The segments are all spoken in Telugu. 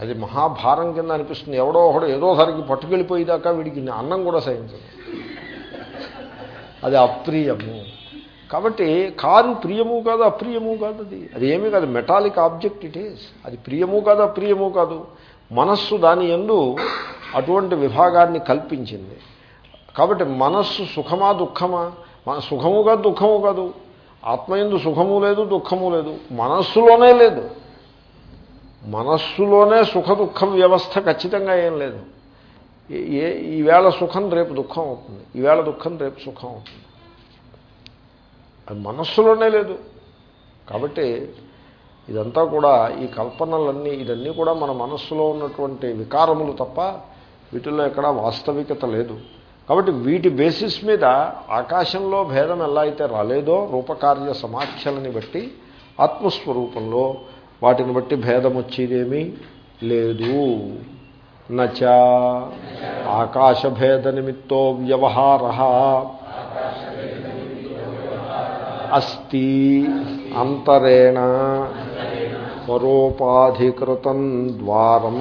అది మహాభారం కింద అనిపిస్తుంది. ఎవడో ఒకడు ఏదోసారికి పట్టుకెళ్ళిపోయేదాకా వీడికి అన్నం కూడా సహించదు. అది అప్రియము. కాబట్టి కారు ప్రియము కాదు అప్రియము కాదు అది. అది ఏమీ కాదు. Metallic object it is. అది ప్రియము కాదు అప్రియము కాదు. మనస్సు దాని ఎందు అటువంటి విభాగాన్ని కల్పించింది. కాబట్టి మనస్సు సుఖమా దుఃఖమా? మన సుఖము కాదు దుఃఖము కాదు. ఆత్మయందు సుఖము లేదు దుఃఖము లేదు. మనస్సులోనే లేదు. మనస్సులోనే సుఖ దుఃఖం వ్యవస్థ ఖచ్చితంగా ఏం లేదు. ఏ- ఏ ఈవేళ సుఖం రేపు దుఃఖం అవుతుంది. ఈవేళ దుఃఖం రేపు సుఖం అవుతుంది. అది మనస్సులోనే లేదు. కాబట్టి ఇదంతా కూడా ఈ కల్పనలన్నీ ఇదన్నీ కూడా మన మనస్సులో ఉన్నటువంటి వికారములు తప్ప వీటిల్లో ఎక్కడా వాస్తవికత లేదు. కాబట్టి వీటి బేసిస్ మీద ఆకాశంలో భేదం ఎలా అయితే రాలేదో రూపకార్య సమాఖ్యలని బట్టి ఆత్మస్వరూపంలో వాటిని బట్టి భేదం వచ్చేదేమీ లేదు. నచ ఆకాశభేద నిమిత్తో వ్యవహార. అస్తి అంతరేణ పరోపాధికృతం ద్వారం.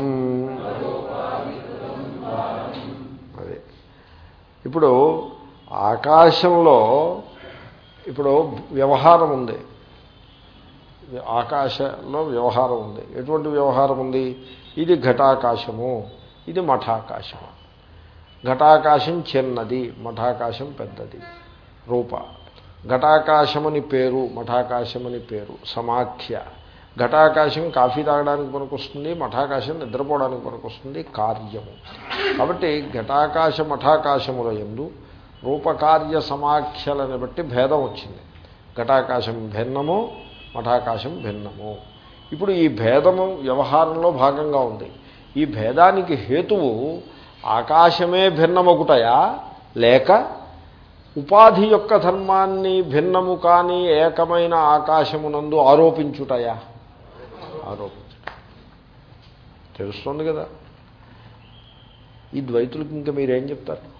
అదే. ఇప్పుడు ఆకాశంలో ఇప్పుడు వ్యవహారం ఉంది. ఆకాశంలో వ్యవహారం ఉంది. ఎటువంటి వ్యవహారం ఉంది? ఇది ఘటాకాశము. ఇది మఠాకాశము. ఘటాకాశం చిన్నది మఠాకాశం పెద్దది. రూప. ఘటాకాశమని పేరు మఠాకాశమని పేరు. సమాఖ్య. ఘటాకాశం కాఫీ తాగడానికి పనికొస్తుంది మఠాకాశం నిద్రపోవడానికి పనికొస్తుంది కార్యము. కాబట్టి ఘటాకాశ మఠాకాశముల ఎందు రూపకార్య సమాఖ్యలను బట్టి భేదం వచ్చింది. ఘటాకాశం భిన్నము మఠాకాశం భిన్నము. ఇప్పుడు ఈ భేదము వ్యవహారంలో భాగంగా ఉంది. ఈ భేదానికి హేతువు ఆకాశమే భిన్నమొకటయా లేక ఉపాధి యొక్క ధర్మాన్ని భిన్నము కానీ ఏకమైన ఆకాశమునందు ఆరోపించుటయా? ఆరోపించుట. తెలుస్తుంది కదా. ఈ ద్వైతులకి ఇంకా మీరేం చెప్తారు?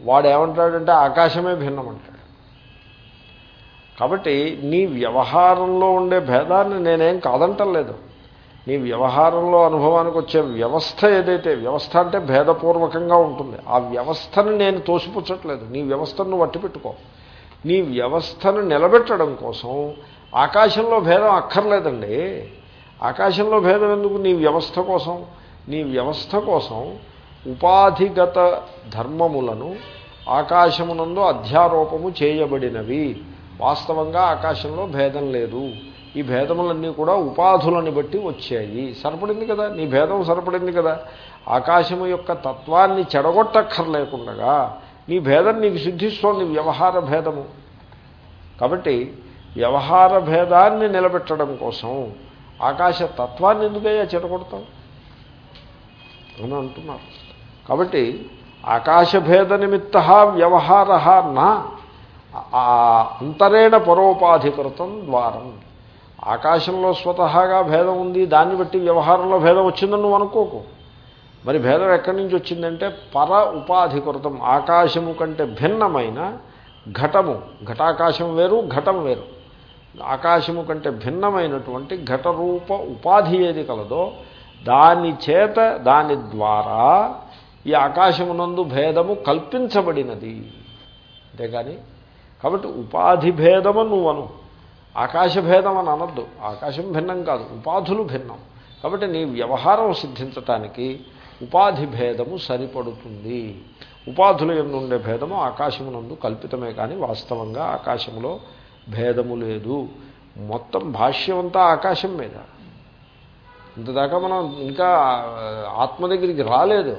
వాడు ఏమంటాడంటే ఆకాశమే భిన్నమంటాడు కాబట్టి నీ వ్యవహారంలో ఉండే భేదాన్ని నేనేం కాదంటలేదు. నీ వ్యవహారంలో అనుభవానికి వచ్చే వ్యవస్థ ఏదైతే వ్యవస్థ అంటే భేదపూర్వకంగా ఉంటుంది. ఆ వ్యవస్థను నేను తోసిపుచ్చట్లేదు. నీ వ్యవస్థను వట్టి పెట్టుకో నీ వ్యవస్థను నిలబెట్టడం కోసం ఆకాశంలో భేదం అక్కర్లేదండి. ఆకాశంలో భేదం ఎందుకు? నీ వ్యవస్థ కోసం. నీ వ్యవస్థ కోసం ఉపాధిగత ధర్మములను ఆకాశమునందు అధ్యారోపము చేయబడినవి. వాస్తవంగా ఆకాశంలో భేదం లేదు. ఈ భేదములన్నీ కూడా ఉపాధులని బట్టి వచ్చాయి. సరిపడింది కదా? నీ భేదం సరిపడింది కదా? ఆకాశము యొక్క తత్వాన్ని చెడగొట్టక్కర్లేకుండగా నీ భేదం నీకు సిద్ధిస్తోంది వ్యవహార భేదము. కాబట్టి వ్యవహార భేదాన్ని నిలబెట్టడం కోసం ఆకాశ తత్వాన్ని ఎందుకయ్యా చెడగొడతావు అని అంటున్నారు. కాబట్టి ఆకాశభేద నిమిత్త వ్యవహార నా అంతరేణ పరోపాధికృతం ద్వారం. ఆకాశంలో స్వతహాగా భేదం ఉంది దాన్ని బట్టి వ్యవహారంలో భేదం వచ్చిందని నువ్వు అనుకోకు. మరి భేదం ఎక్కడి నుంచి వచ్చిందంటే పర ఉపాధికృతం ఆకాశము కంటే భిన్నమైన ఘటము. ఘటాకాశం వేరు ఘటం వేరు. ఆకాశము కంటే భిన్నమైనటువంటి ఘటరూప ఉపాధి ఏది కలదో దాని చేత దాని ద్వారా ఈ ఆకాశమునందు భేదము కల్పించబడినది. అంతేగాని కాబట్టి ఉపాధి భేదము నువ్వను ఆకాశ భేదం అని అనద్దు. ఆకాశం భిన్నం కాదు ఉపాధులు భిన్నం. కాబట్టి నీ వ్యవహారం సిద్ధించటానికి ఉపాధి భేదము సరిపడుతుంది. ఉపాధుల ఎందు ఉండే భేదము ఆకాశమునందు కల్పితమే కానీ వాస్తవంగా ఆకాశంలో భేదము లేదు. మొత్తం భాష్యం అంతా ఆకాశం మీద. ఇంతదాకా మనం ఇంకా ఆత్మ దగ్గరికి రాలేదు.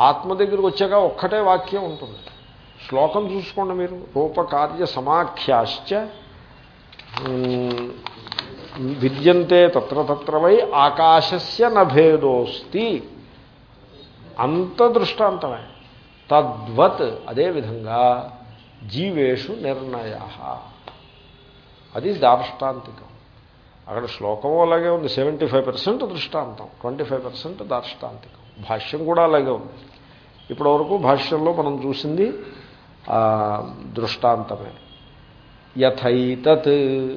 ఆత్మ దగ్గరికి వచ్చాక ఒక్కటే వాక్యం ఉంటుంది. శ్లోకం చూసుకోండి మీరు. రూపకార్య సమాఖ్యాశ్చ. విద్యంతే తత్ర తత్ర వై ఆకాశస్య నభేదోస్తి అంత దృష్టాంతమే తద్వత్ అదేవిధంగా జీవేషు నిర్ణయ. అది దార్ష్టాంతికం. అక్కడ శ్లోకము అలాగే ఉంది. సెవెంటీ ఫైవ్ పర్సెంట్ దృష్టాంతం ట్వంటీ ఫైవ్ పర్సెంట్ దార్ష్టాంతికం. భాష్యం కూడా అలాగే ఉంది. ఇప్పటివరకు భాష్యంలో మనం చూసింది దృష్టాంతమే. యథైతత్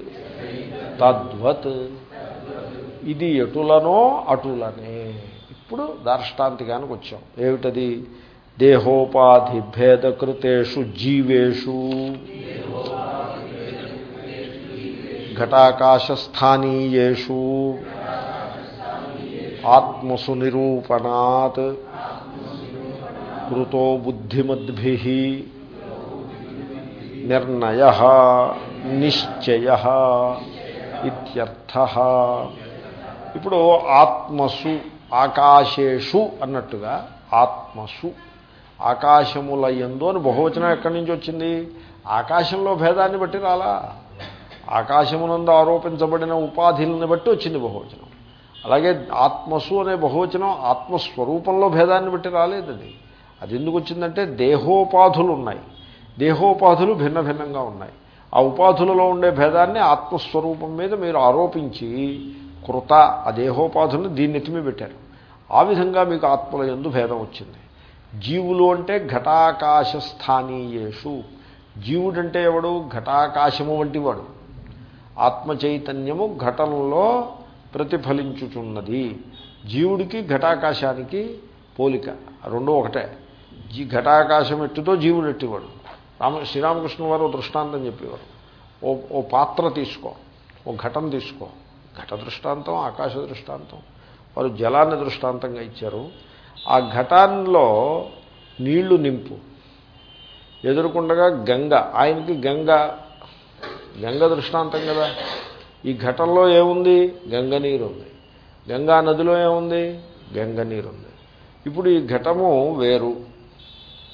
తద్వత్. ఇది ఎటులనో అటులనే. ఇప్పుడు దార్ష్టాంతికానికి వచ్చాం. ఏమిటది? దేహోపాధి భేదకృతేషు జీవేషు. ఘటాకాశస్థానీయేషు. ఆత్మసు నిరూపణాత్ కృతో బుద్ధిమద్భి. నిర్ణయ నిశ్చయ ఇత్యర్థ. ఇప్పుడు ఆత్మసు ఆకాశేషు అన్నట్టుగా ఆత్మసు ఆకాశముల ఎందు అని బహువచనం ఎక్కడి నుంచి వచ్చింది? ఆకాశంలో భేదాన్ని బట్టి రాలా. ఆకాశమునందు ఆరోపించబడిన ఉపాధిని బట్టి వచ్చింది బహువచనం. అలాగే ఆత్మసు అనే బహువచనం ఆత్మస్వరూపంలో భేదాన్ని బట్టి రాలేదండి అది ఎందుకు వచ్చిందంటే దేహోపాధులు ఉన్నాయి. దేహోపాధులు భిన్న భిన్నంగా ఉన్నాయి. ఆ ఉపాధులలో ఉండే భేదాన్ని ఆత్మస్వరూపం మీద మీరు ఆరోపించి కృత ఆ దేహోపాధులను దీన్నెత్తిమి పెట్టారు. ఆ విధంగా మీకు ఆత్మల ఎందు భేదం వచ్చింది. జీవులు అంటే ఘటాకాశ స్థానీయేషు జీవుడంటే ఎవడు? ఘటాకాశము వంటి వాడు. ఆత్మ చైతన్యము ఘటనలో ప్రతిఫలించుచున్నది. జీవుడికి ఘటాకాశానికి పోలిక రెండు ఒకటే. జీ ఘటాకాశం ఎట్టుతో జీవుడు ఎట్టివాడు? రామ శ్రీరామకృష్ణ వారు దృష్టాంతం చెప్పేవారు. ఓ ఓ పాత్ర తీసుకో ఓ ఘటం తీసుకో. ఘట దృష్టాంతం ఆకాశ దృష్టాంతం. వారు జలాన్ని దృష్టాంతంగా ఇచ్చారు. ఆ ఘటాల్లో నీళ్ళు నింపు. ఎదురుకుండగా గంగ. ఆయనకి గంగ గంగ దృష్టాంతం కదా. ఈ ఘటంలో ఏముంది? గంగ నీరు ఉంది గంగా నదిలో ఏముంది? గంగ నీరు ఉంది ఇప్పుడు ఈ ఘటము వేరు.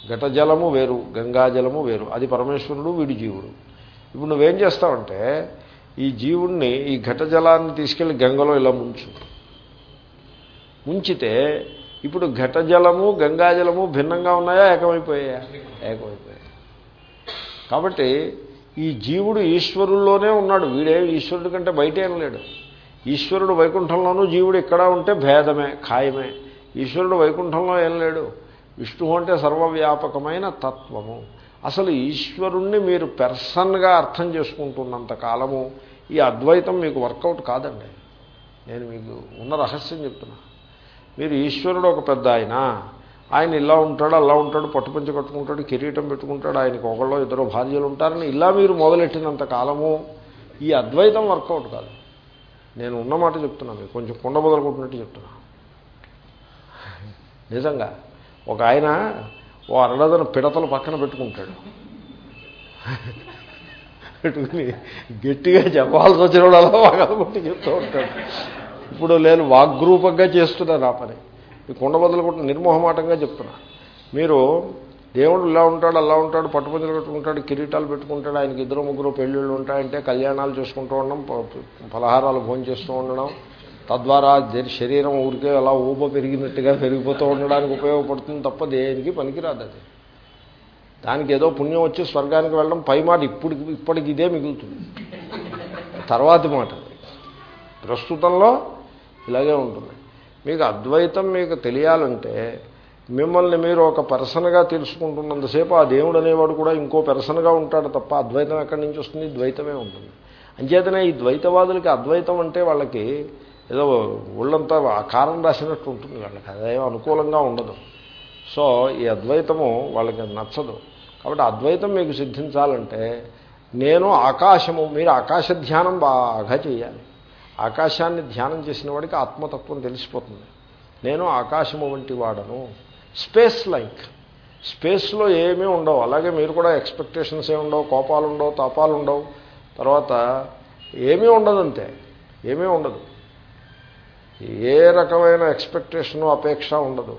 ఘట జలము వేరు గంగాజలము వేరు. అది పరమేశ్వరుడు వీడి జీవుడు. ఇప్పుడు నువ్వేం చేస్తావంటే ఈ జీవుణ్ణి ఈ ఘట జలాన్ని తీసుకెళ్ళి గంగలో ఇలా ముంచు. ముంచితే ఇప్పుడు ఘట జలము గంగాజలము భిన్నంగా ఉన్నాయా ఏకమైపోయా ఏకమైపోయాయి. కాబట్టి ఈ జీవుడు ఈశ్వరుల్లోనే ఉన్నాడు. వీడే ఈశ్వరుడి కంటే బయట లేడు. ఈశ్వరుడు వైకుంఠంలోనూ జీవుడు ఇక్కడ ఉంటే భేదమే ఖాయమే. ఈశ్వరుడు వైకుంఠంలో ఏం లేడు. విష్ణువు అంటే సర్వవ్యాపకమైన తత్వము. అసలు ఈశ్వరుణ్ణి మీరు పెర్సన్గా అర్థం చేసుకుంటున్నంత కాలము ఈ అద్వైతం మీకు వర్కౌట్ కాదండి. నేను మీకు ఉన్న రహస్యం చెప్తున్నా. మీరు ఈశ్వరుడు ఒక పెద్ద ఆయన. ఆయన ఇలా ఉంటాడు అలా ఉంటాడు పట్టుపంచి కట్టుకుంటాడు కిరీటం పెట్టుకుంటాడు ఆయనకు ఒకళ్ళు ఇద్దరు భార్యలు ఉంటారని ఇలా మీరు మొదలెట్టినంత కాలము ఈ అద్వైతం వర్కౌట్ కాదు. నేను ఉన్నమాట చెప్తున్నా మీకు. కొంచెం కుండ మొదలుకుంటున్నట్టు చెప్తున్నా. నిజంగా ఒక ఆయన ఓ అరడదన పిడతలు పక్కన పెట్టుకుంటాడు. పెట్టుకుని గట్టిగా చెప్పాల్సి వచ్చిన వాళ్ళు అలా వాగలబట్టి చెప్తూ ఉంటాడు. ఇప్పుడు నేను వాగ్రూపంగా చేస్తున్నాను ఆ పని. ఈ కుండ బదులు నిర్మోహమాటంగా చెప్తున్నా. మీరు దేవుడు ఇలా ఉంటాడు అలా ఉంటాడు పట్టుపంచలు కట్టుకుంటాడు కిరీటాలు పెట్టుకుంటాడు ఆయనకి ఇద్దరు ముగ్గురు పెళ్ళిళ్ళు ఉంటాయంటే కళ్యాణాలు చేసుకుంటూ ఉండడం ఫలహారాలు భోజనం చేస్తూ ఉండడం తద్వారా శరీరం ఊరికే అలా ఊప పెరిగినట్టుగా పెరిగిపోతూ ఉండడానికి ఉపయోగపడుతుంది తప్ప దేనికి పనికిరాదు అది. దానికి ఏదో పుణ్యం వచ్చి స్వర్గానికి వెళ్ళడం పై మాట ఇప్పుడు ఇప్పటికి ఇదే మిగులుతుంది. తర్వాతి మాట ప్రస్తుతంలో ఇలాగే ఉంటుంది. మీకు అద్వైతం మీకు తెలియాలంటే మిమ్మల్ని మీరు ఒక పెర్సన్గా తెలుసుకుంటున్నంతసేపు ఆ దేవుడు అనేవాడు కూడా ఇంకో పెర్సన్గా ఉంటాడు తప్ప అద్వైతం ఎక్కడి నుంచి వస్తుంది? ద్వైతమే ఉంటుంది. అంచేతనే ఈ ద్వైతవాదులకి అద్వైతం అంటే వాళ్ళకి ఏదో ఒళ్ళంతా కారం రాసినట్టు ఉంటుంది వాళ్ళకి అదేమో అనుకూలంగా ఉండదు. సో ఈ అద్వైతము వాళ్ళకి నచ్చదు. కాబట్టి అద్వైతం మీకు సిద్ధించాలంటే నేను ఆకాశము మీరు ఆకాశ ధ్యానం బాగా చేయాలి. ఆకాశాన్ని ధ్యానం చేసిన వాడికి ఆత్మతత్వం తెలిసిపోతుంది. నేను ఆకాశము వంటి వాడను. స్పేస్ లైక్ స్పేస్లో ఏమీ ఉండవు. అలాగే మీరు కూడా ఎక్స్పెక్టేషన్స్ ఏమి ఉండవు కోపాలు ఉండవు తాపాలు ఉండవు తర్వాత ఏమీ ఉండదంతే. ఏమీ ఉండదు. ఏ రకమైన ఎక్స్పెక్టేషను అపేక్ష ఉండదు.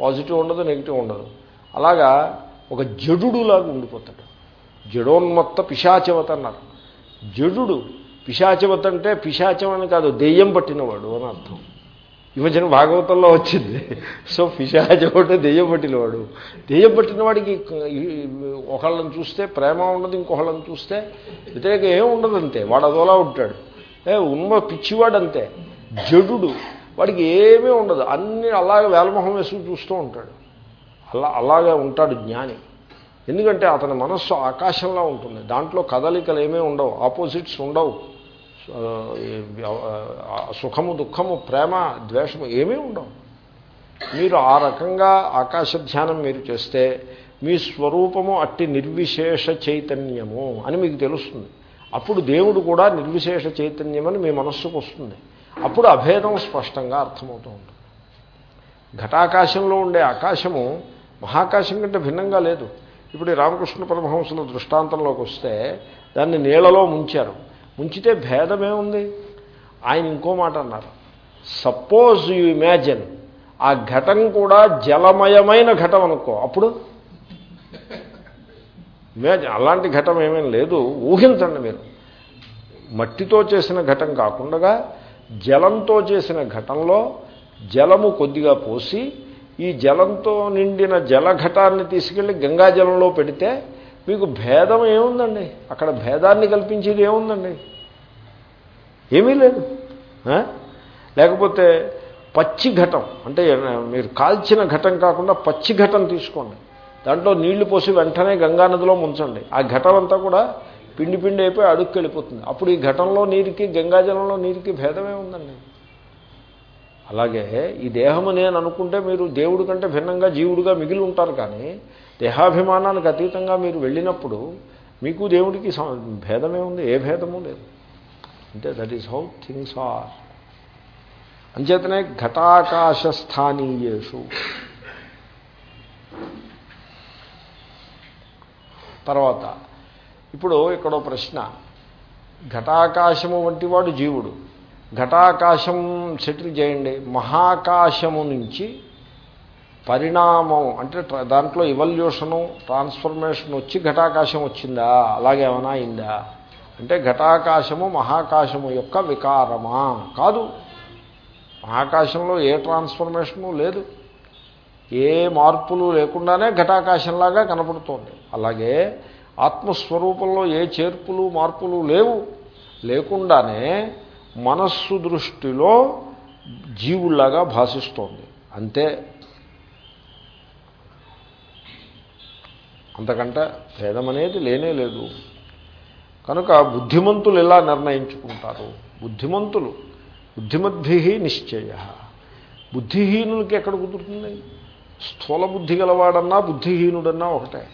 పాజిటివ్ ఉండదు నెగిటివ్ ఉండదు. అలాగా ఒక జడులాగా ఉండిపోతాడు. జడోన్మత్త పిశాచవత అన్నారు. జడుడు పిశాచవత అంటే పిశాచం అని కాదు దెయ్యం పట్టినవాడు అని అర్థం. ఈ భాగవతంలో వచ్చింది. సో పిశాచం దెయ్యం పట్టినవాడు. దెయ్యం పట్టినవాడికి ఒకళ్ళని చూస్తే ప్రేమ ఉండదు ఇంకొకళ్ళని చూస్తే వ్యతిరేకం ఏం ఉండదు అంతే. వాడు అదోలా ఉంటాడు. ఏ ఉన్మ పిచ్చివాడు జడు వాడికి ఏమీ ఉండదు. అన్నీ అలాగే వేలమొహం వేసుకుని చూస్తూ ఉంటాడు. అలా అలాగే ఉంటాడు జ్ఞాని. ఎందుకంటే అతని మనస్సు ఆకాశంలో ఉంటుంది. దాంట్లో కదలికలు ఏమీ ఉండవు. ఆపోజిట్స్ ఉండవు. సుఖము దుఃఖము ప్రేమ ద్వేషము ఏమీ ఉండవు. మీరు ఆ రకంగా ఆకాశ ధ్యానం మీరు చేస్తే మీ స్వరూపము అట్టి నిర్విశేష చైతన్యము అని మీకు తెలుస్తుంది. అప్పుడు దేవుడు కూడా నిర్విశేష చైతన్యమని మీ మనస్సుకు వస్తుంది. అప్పుడు అభేదం స్పష్టంగా అర్థమవుతూ ఉంటుంది. ఘటాకాశంలో ఉండే ఆకాశము మహాకాశం కంటే భిన్నంగా లేదు. ఇప్పుడు రామకృష్ణ పరమహంసుల దృష్టాంతంలోకి వస్తే దాన్ని నీళ్ళలో ముంచారు. ముంచితే భేదమే ఉంది ఆయన ఇంకో మాట అన్నారు. సపోజ్ యు ఇమాజిన్ ఆ ఘటం కూడా జలమయమైన ఘటం అనుకో. అప్పుడు? ఇమాజిన్ అలాంటి ఘటం ఏమేం లేదు. ఊహించండి మీరు. మట్టితో చేసిన ఘటం కాకుండా జలంతో చేసిన ఘటంలో జలము కొద్దిగా పోసి ఈ జలంతో నిండిన జలఘటాన్ని తీసుకెళ్ళి గంగాజలంలో పెడితే మీకు భేదం ఏముందండి? అక్కడ భేదాన్ని కల్పించేది ఏముందండి? ఏమీ లేదు. లేకపోతే పచ్చి ఘటం అంటే మీరు కాల్చిన ఘటం కాకుండా పచ్చి ఘటం తీసుకోండి. దాంట్లో నీళ్ళు పోసి వెంటనే గంగానదిలో ముంచండి. ఆ ఘటం అంతా కూడా పిండి పిండి అయిపోయి అడుక్కి వెళ్ళిపోతుంది అప్పుడు ఈ ఘటంలో నీరుకి గంగాజలంలో నీరుకి భేదమే ఉందండి. అలాగే ఈ దేహము నేను అనుకుంటే మీరు దేవుడి కంటే భిన్నంగా జీవుడిగా మిగిలి ఉంటారు కానీ దేహాభిమానానికి అతీతంగా మీరు వెళ్ళినప్పుడు మీకు దేవుడికి భేదమే ఉంది ఏ భేదము లేదు. అంటే that is how things are అంచేతనే ఘటాకాశ స్థానీయేషు తర్వాత ఇప్పుడు ఇక్కడ ప్రశ్న. ఘటాకాశము వంటి వాడు జీవుడు. ఘటాకాశం సెటిల్ చేయండి. మహాకాశము నుంచి పరిణామం అంటే దాంట్లో ఇవల్యూషను ట్రాన్స్ఫర్మేషన్ వచ్చి ఘటాకాశం వచ్చిందా? అలాగేమైనా అయిందా? అంటే ఘటాకాశము మహాకాశము యొక్క వికారమా? కాదు. మహాకాశంలో ఏ ట్రాన్స్ఫర్మేషను లేదు. ఏ మార్పులు లేకుండానే ఘటాకాశంలాగా కనపడుతోంది. అలాగే ఆత్మస్వరూపంలో ఏ చేర్పులు మార్పులు లేవు. లేకుండానే మనస్సు దృష్టిలో జీవుల్లాగా భాషిస్తోంది. అంతే. అంతకంటే భేదం అనేది లేనే లేదు. కనుక బుద్ధిమంతులు ఎలా నిర్ణయించుకుంటారు? బుద్ధిమంతులు. బుద్ధిమద్భి నిశ్చయ. బుద్ధిహీనులకి ఎక్కడ కుదురుతుంది? స్థూల బుద్ధి గలవాడన్నా బుద్ధిహీనుడన్నా ఒకటే.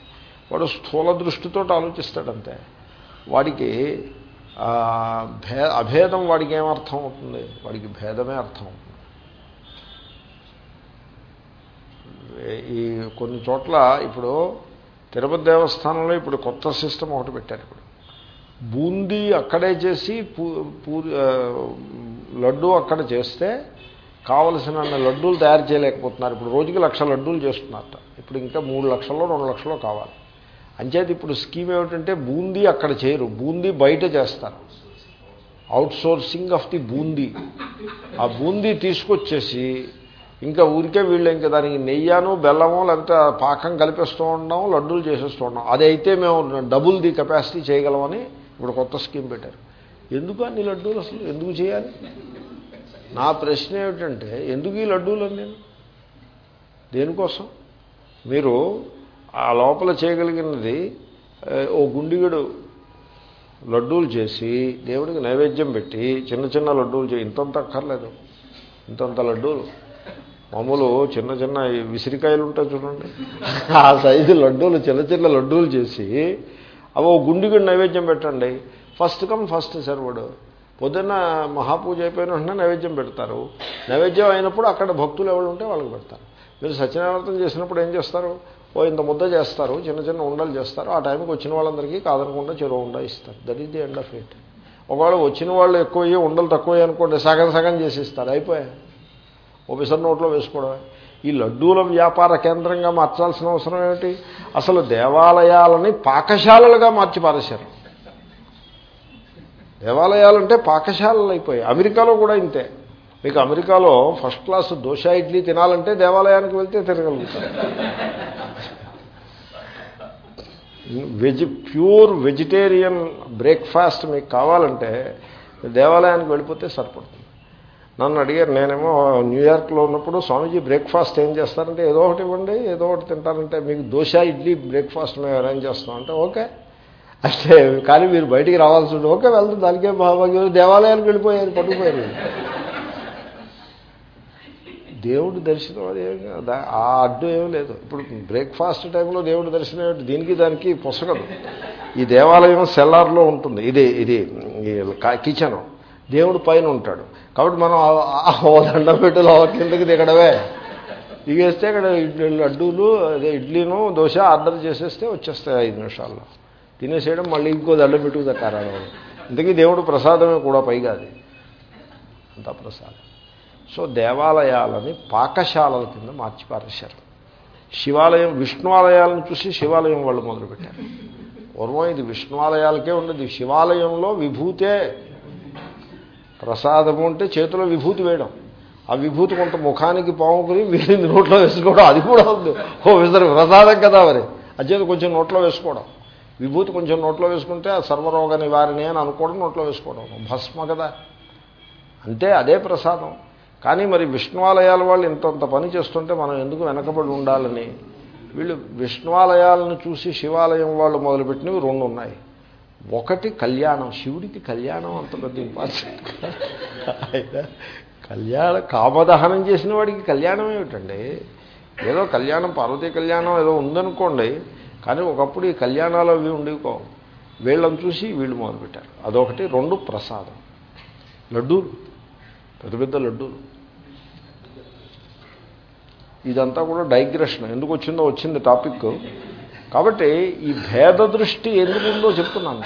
వాడు స్థూల దృష్టితో ఆలోచిస్తాడంతే వాడికి భే అభేదం వాడికి ఏమర్థం అవుతుంది? వాడికి భేదమే అర్థం అవుతుంది. ఈ కొన్ని చోట్ల ఇప్పుడు తిరుపతి దేవస్థానంలో ఇప్పుడు కొత్త సిస్టమ్ ఒకటి పెట్టారు ఇప్పుడు. బూందీ అక్కడే చేసి పూ పూ లడ్డు అక్కడ చేస్తే కావలసిన లడ్డూలు తయారు చేయలేకపోతున్నారు. ఇప్పుడు రోజుకి లక్ష లడ్డూలు చేస్తున్నారు ఇప్పుడు ఇంకా మూడు లక్షల్లో రెండు లక్షల్లో కావాలి. అంచేది ఇప్పుడు స్కీమ్ ఏమిటంటే బూందీ అక్కడ చేయరు బూందీ బయట చేస్తారు. Outsourcing of the boondi. ఆ బూందీ తీసుకొచ్చేసి ఇంకా ఊరికే వీళ్ళు ఇంకా దానికి నెయ్యాను బెల్లము లేకపోతే పాకం కలిపేస్తూ ఉన్నాం లడ్డూలు చేసేస్తూ ఉండడం. అదైతే మేము డబుల్ ది కెపాసిటీ చేయగలమని ఇప్పుడు కొత్త స్కీమ్ పెట్టారు. ఎందుకు అన్ని లడ్డూలు అసలు? ఎందుకు చేయాలి? నా ప్రశ్న ఏమిటంటే ఎందుకు ఈ లడ్డూలు నేను దేనికోసం? మీరు ఆ లోపల చేయగలిగినది ఓ గుండిగడు లడ్డూలు చేసి దేవుడికి నైవేద్యం పెట్టి చిన్న చిన్న లడ్డూలు చేయి. ఇంతంత అక్కర్లేదు. ఇంతంత లడ్డూలు. మామూలు చిన్న చిన్న విసిరికాయలు ఉంటాయి చూడండి. ఆ సైజు లడ్డూలు చిన్న చిన్న లడ్డూలు చేసి అవి ఓ గుండిగడు నైవేద్యం పెట్టండి. ఫస్ట్ కమ్ ఫస్ట్ సర్వడు పొద్దున్న మహాపూజ అయిపోయిన వెంటనే నైవేద్యం పెడతారు. నైవేద్యం అయినప్పుడు అక్కడ భక్తులు ఎవరు ఉంటే వాళ్ళకి పెడతారు. మీరు సత్యనారాయణ చేసినప్పుడు ఏం చేస్తారు? ఓ ఇంత ముద్ద చేస్తారు చిన్న చిన్న ఉండలు చేస్తారు ఆ టైంకి వచ్చిన వాళ్ళందరికీ కాదనకుండా చెరువు ఉండ ఇస్తారు. That is the end of it ఒకవేళ వచ్చిన వాళ్ళు ఎక్కువయ్యి ఉండలు తక్కువయ్యి అనుకోండి సగం సగం చేసిస్తారు అయిపోయాయి. ఓ పిసర్ నోట్లో వేసుకోవడమే. ఈ లడ్డూల వ్యాపార కేంద్రంగా మార్చాల్సిన అవసరం ఏమిటి? అసలు దేవాలయాలని పాకశాలలుగా మార్చి పారేశారు దేవాలయాలంటే పాకశాలలు అయిపోయాయి. అమెరికాలో కూడా ఇంతే. మీకు అమెరికాలో ఫస్ట్ క్లాస్ దోశ ఇడ్లీ తినాలంటే దేవాలయానికి వెళ్తే తినగలుగుతారు. వెజ్ ప్యూర్ వెజిటేరియన్ బ్రేక్ఫాస్ట్ మీకు కావాలంటే దేవాలయానికి వెళ్ళిపోతే సరిపడుతుంది. నన్ను అడిగారు నేనేమో న్యూయార్క్లో ఉన్నప్పుడు స్వామీజీ బ్రేక్ఫాస్ట్ ఏం చేస్తారంటే ఏదో ఒకటి ఇవ్వండి ఏదో ఒకటి తింటారంటే మీకు దోశ ఇడ్లీ బ్రేక్ఫాస్ట్ మేము అరేంజ్ చేస్తాం అంటే ఓకే. అంటే కానీ మీరు బయటికి రావాల్సి ఉంటుంది ఓకే వెళ్తుంది దానికే భాగం దేవాలయానికి వెళ్ళిపోయారు పట్టుకుపోయారు. దేవుడి దర్శనం అది ఏం కాదు. ఆ అడ్డు ఏం లేదు. ఇప్పుడు బ్రేక్ఫాస్ట్ టైంలో దేవుడి దర్శనం ఏమిటి? దీనికి దానికి పొసగదు. ఈ దేవాలయం సెల్లార్లో ఉంటుంది. ఇది ఇది కిచెను. దేవుడు పైన ఉంటాడు. కాబట్టి మనం ఆ- ఓ పెట్టి కిందకి దిగడమే. దిగేస్తే ఇక్కడ ఇడ్లీ లడ్డూలు అదే ఇడ్లీను దోశ ఆర్డర్ చేసేస్తే వచ్చేస్తాయి ఐదు నిమిషాల్లో. తినేసేయడం మళ్ళీ ఇంకో దండ పెట్టుకు దక్కారాడు ఇంతకీ దేవుడు ప్రసాదమే కూడా పైగా అది. అంతా ప్రసాదం. సో దేవాలయాలని పాకశాలల కింద మార్చిపారేశారు. శివాలయం విష్ణు ఆలయాలను చూసి శివాలయం వాళ్ళు మొదలుపెట్టారు. పూర్వం ఇది విష్ణు ఆలయాలకే ఉండదు. శివాలయంలో విభూతే ప్రసాదము అంటే చేతిలో విభూతి వేయడం. ఆ విభూతి కొంత ముఖానికి పాముకుని వీరిని నోట్లో వేసుకోవడం. అది కూడా ఉంది. ఓ విసరి ప్రసాదం కదా మరి. అచేత కొంచెం నోట్లో వేసుకోవడం. విభూతి కొంచెం నోట్లో వేసుకుంటే ఆ సర్వరోగ నివారణి అని అనుకోవడం నోట్లో వేసుకోవడం. భస్మ కదా. అంటే అదే ప్రసాదం. కానీ మరి విష్ణువాలయాల వాళ్ళు ఇంతంత పని చేస్తుంటే మనం ఎందుకు వెనకబడి ఉండాలని? వీళ్ళు విష్ణువాలయాలను చూసి శివాలయం వాళ్ళు మొదలుపెట్టినవి రెండు ఉన్నాయి. ఒకటి కళ్యాణం. శివుడికి కళ్యాణం అంత పెద్ద ఇంపార్టెంట్ కళ్యాణ కామదహనం చేసిన వాడికి కళ్యాణం ఏమిటండి? ఏదో కళ్యాణం పార్వతీ కళ్యాణం ఏదో ఉందనుకోండి కానీ ఒకప్పుడు ఈ కళ్యాణాలు అవి ఉండేకో. వీళ్ళని చూసి వీళ్ళు మొదలుపెట్టారు. అదొకటి. రెండు ప్రసాదం. లడ్డూలు. పెద్ద పెద్ద లడ్డూలు. ఇదంతా కూడా డైగ్రెషన్. ఎందుకు వచ్చిందో వచ్చింది టాపిక్. కాబట్టి ఈ భేద దృష్టి ఎందుకు ఉందో చెప్తున్నాను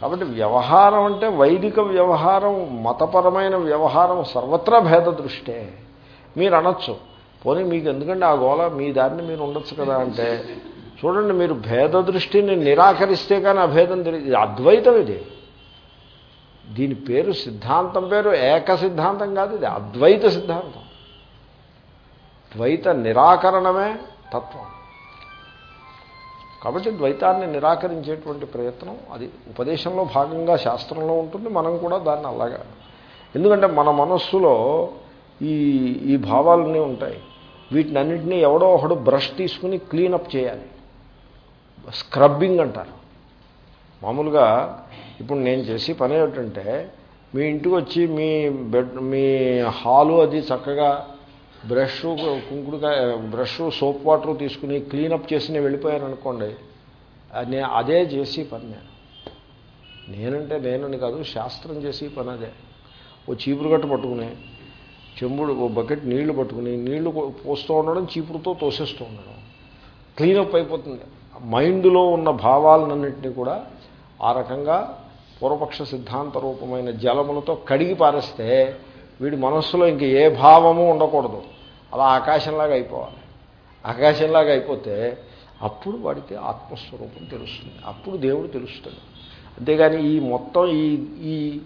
కాబట్టి వ్యవహారం అంటే వైదిక వ్యవహారం మతపరమైన వ్యవహారం సర్వత్రా భేద దృష్టే. మీరు అనొచ్చు. పోనీ మీకు ఎందుకంటే ఆ గోళ? మీ దారిని మీరు ఉండొచ్చు కదా అంటే. చూడండి మీరు భేద దృష్టిని నిరాకరిస్తే కానీ అభేదం తెలియదు ఇది అద్వైతం ఇది. దీని పేరు సిద్ధాంతం పేరు ఏక సిద్ధాంతం కాదు ఇది అద్వైత సిద్ధాంతం. ద్వైత నిరాకరణమే తత్వం. కాబట్టి ద్వైతాన్ని నిరాకరించేటువంటి ప్రయత్నం అది ఉపదేశంలో భాగంగా శాస్త్రంలో ఉంటుంది మనం కూడా దాన్ని అలాగా. ఎందుకంటే మన మనస్సులో ఈ ఈ భావాలన్నీ ఉంటాయి. వీటిని అన్నింటినీ ఎవడో ఒకడు బ్రష్ తీసుకుని క్లీనప్ చేయాలి. స్క్రబ్బింగ్ అంటారు. మామూలుగా ఇప్పుడు నేను చేసి పని ఏమిటంటే మీ ఇంటికి వచ్చి మీ బెడ్ మీ హాలు అది చక్కగా బ్రష్ కుంకుడుకాయ బ్రష్ సోప్ వాటర్ తీసుకుని క్లీనప్ చేసి నేను వెళ్ళిపోయాను అనుకోండి. నేను అదే చేసి పని నేను. నేనంటే నేనని కాదు శాస్త్రం చేసి పని అదే. ఓ చీపురు గట్ట పట్టుకుని చెంబుడు ఓ బకెట్ నీళ్ళు పట్టుకుని నీళ్ళు పోస్తూ ఉండడం చీపురుతో తోసేస్తూ ఉండడం. క్లీనప్ అయిపోతుంది. మైండ్లో ఉన్న భావాలన్నింటినీ కూడా ఆ రకంగా పూర్వపక్ష సిద్ధాంత రూపమైన జలములతో కడిగి పారేస్తే వీడి మనస్సులో ఇంక ఏ భావము ఉండకూడదు. అలా ఆకాశంలాగా అయిపోవాలి. ఆకాశంలాగా అయిపోతే అప్పుడు వాడికి ఆత్మస్వరూపం తెలుస్తుంది. అప్పుడు దేవుడు తెలుస్తాడు. అంతేగాని ఈ మొత్తం ఈ ఈ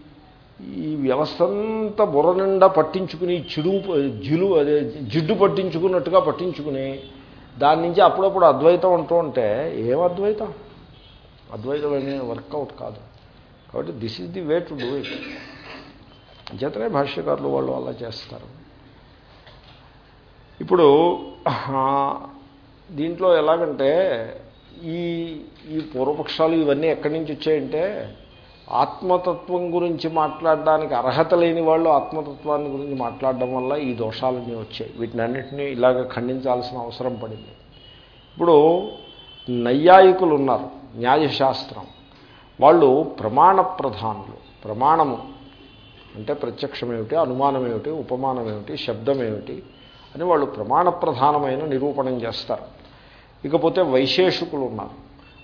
ఈ వ్యవస్థ అంతా బుర్ర నిండా పట్టించుకుని చిడు జిలు అదే జిడ్డు పట్టించుకున్నట్టుగా పట్టించుకుని దాని నుంచి అప్పుడప్పుడు అద్వైతం అంటూ ఉంటే ఏం అద్వైతం? అద్వైతం అనే వర్కౌట్ కాదు. కాబట్టి this is the way to do it చేతనే భాష్యకారులు వాళ్ళు అలా చేస్తారు. ఇప్పుడు దీంట్లో ఎలాగంటే ఈ ఈ పూర్వపక్షాలు ఇవన్నీ ఎక్కడి నుంచి వచ్చాయంటే ఆత్మతత్వం గురించి మాట్లాడడానికి అర్హత లేని వాళ్ళు ఆత్మతత్వాన్ని గురించి మాట్లాడడం వల్ల ఈ దోషాలన్నీ వచ్చాయి. వీటిని అన్నింటినీ ఇలాగ ఖండించాల్సిన అవసరం పడింది. ఇప్పుడు నైయాయికులు ఉన్నారు న్యాయశాస్త్రం. వాళ్ళు ప్రమాణ ప్రధానులు ప్రమాణము. అంటే ప్రత్యక్షం అనుమానమేమిటి అనుమానం శబ్దమేమిటి ఉపమానం అని వాళ్ళు ప్రమాణ ప్రధానమైన నిరూపణం చేస్తారు. ఇకపోతే వైశేషికులు ఉన్నారు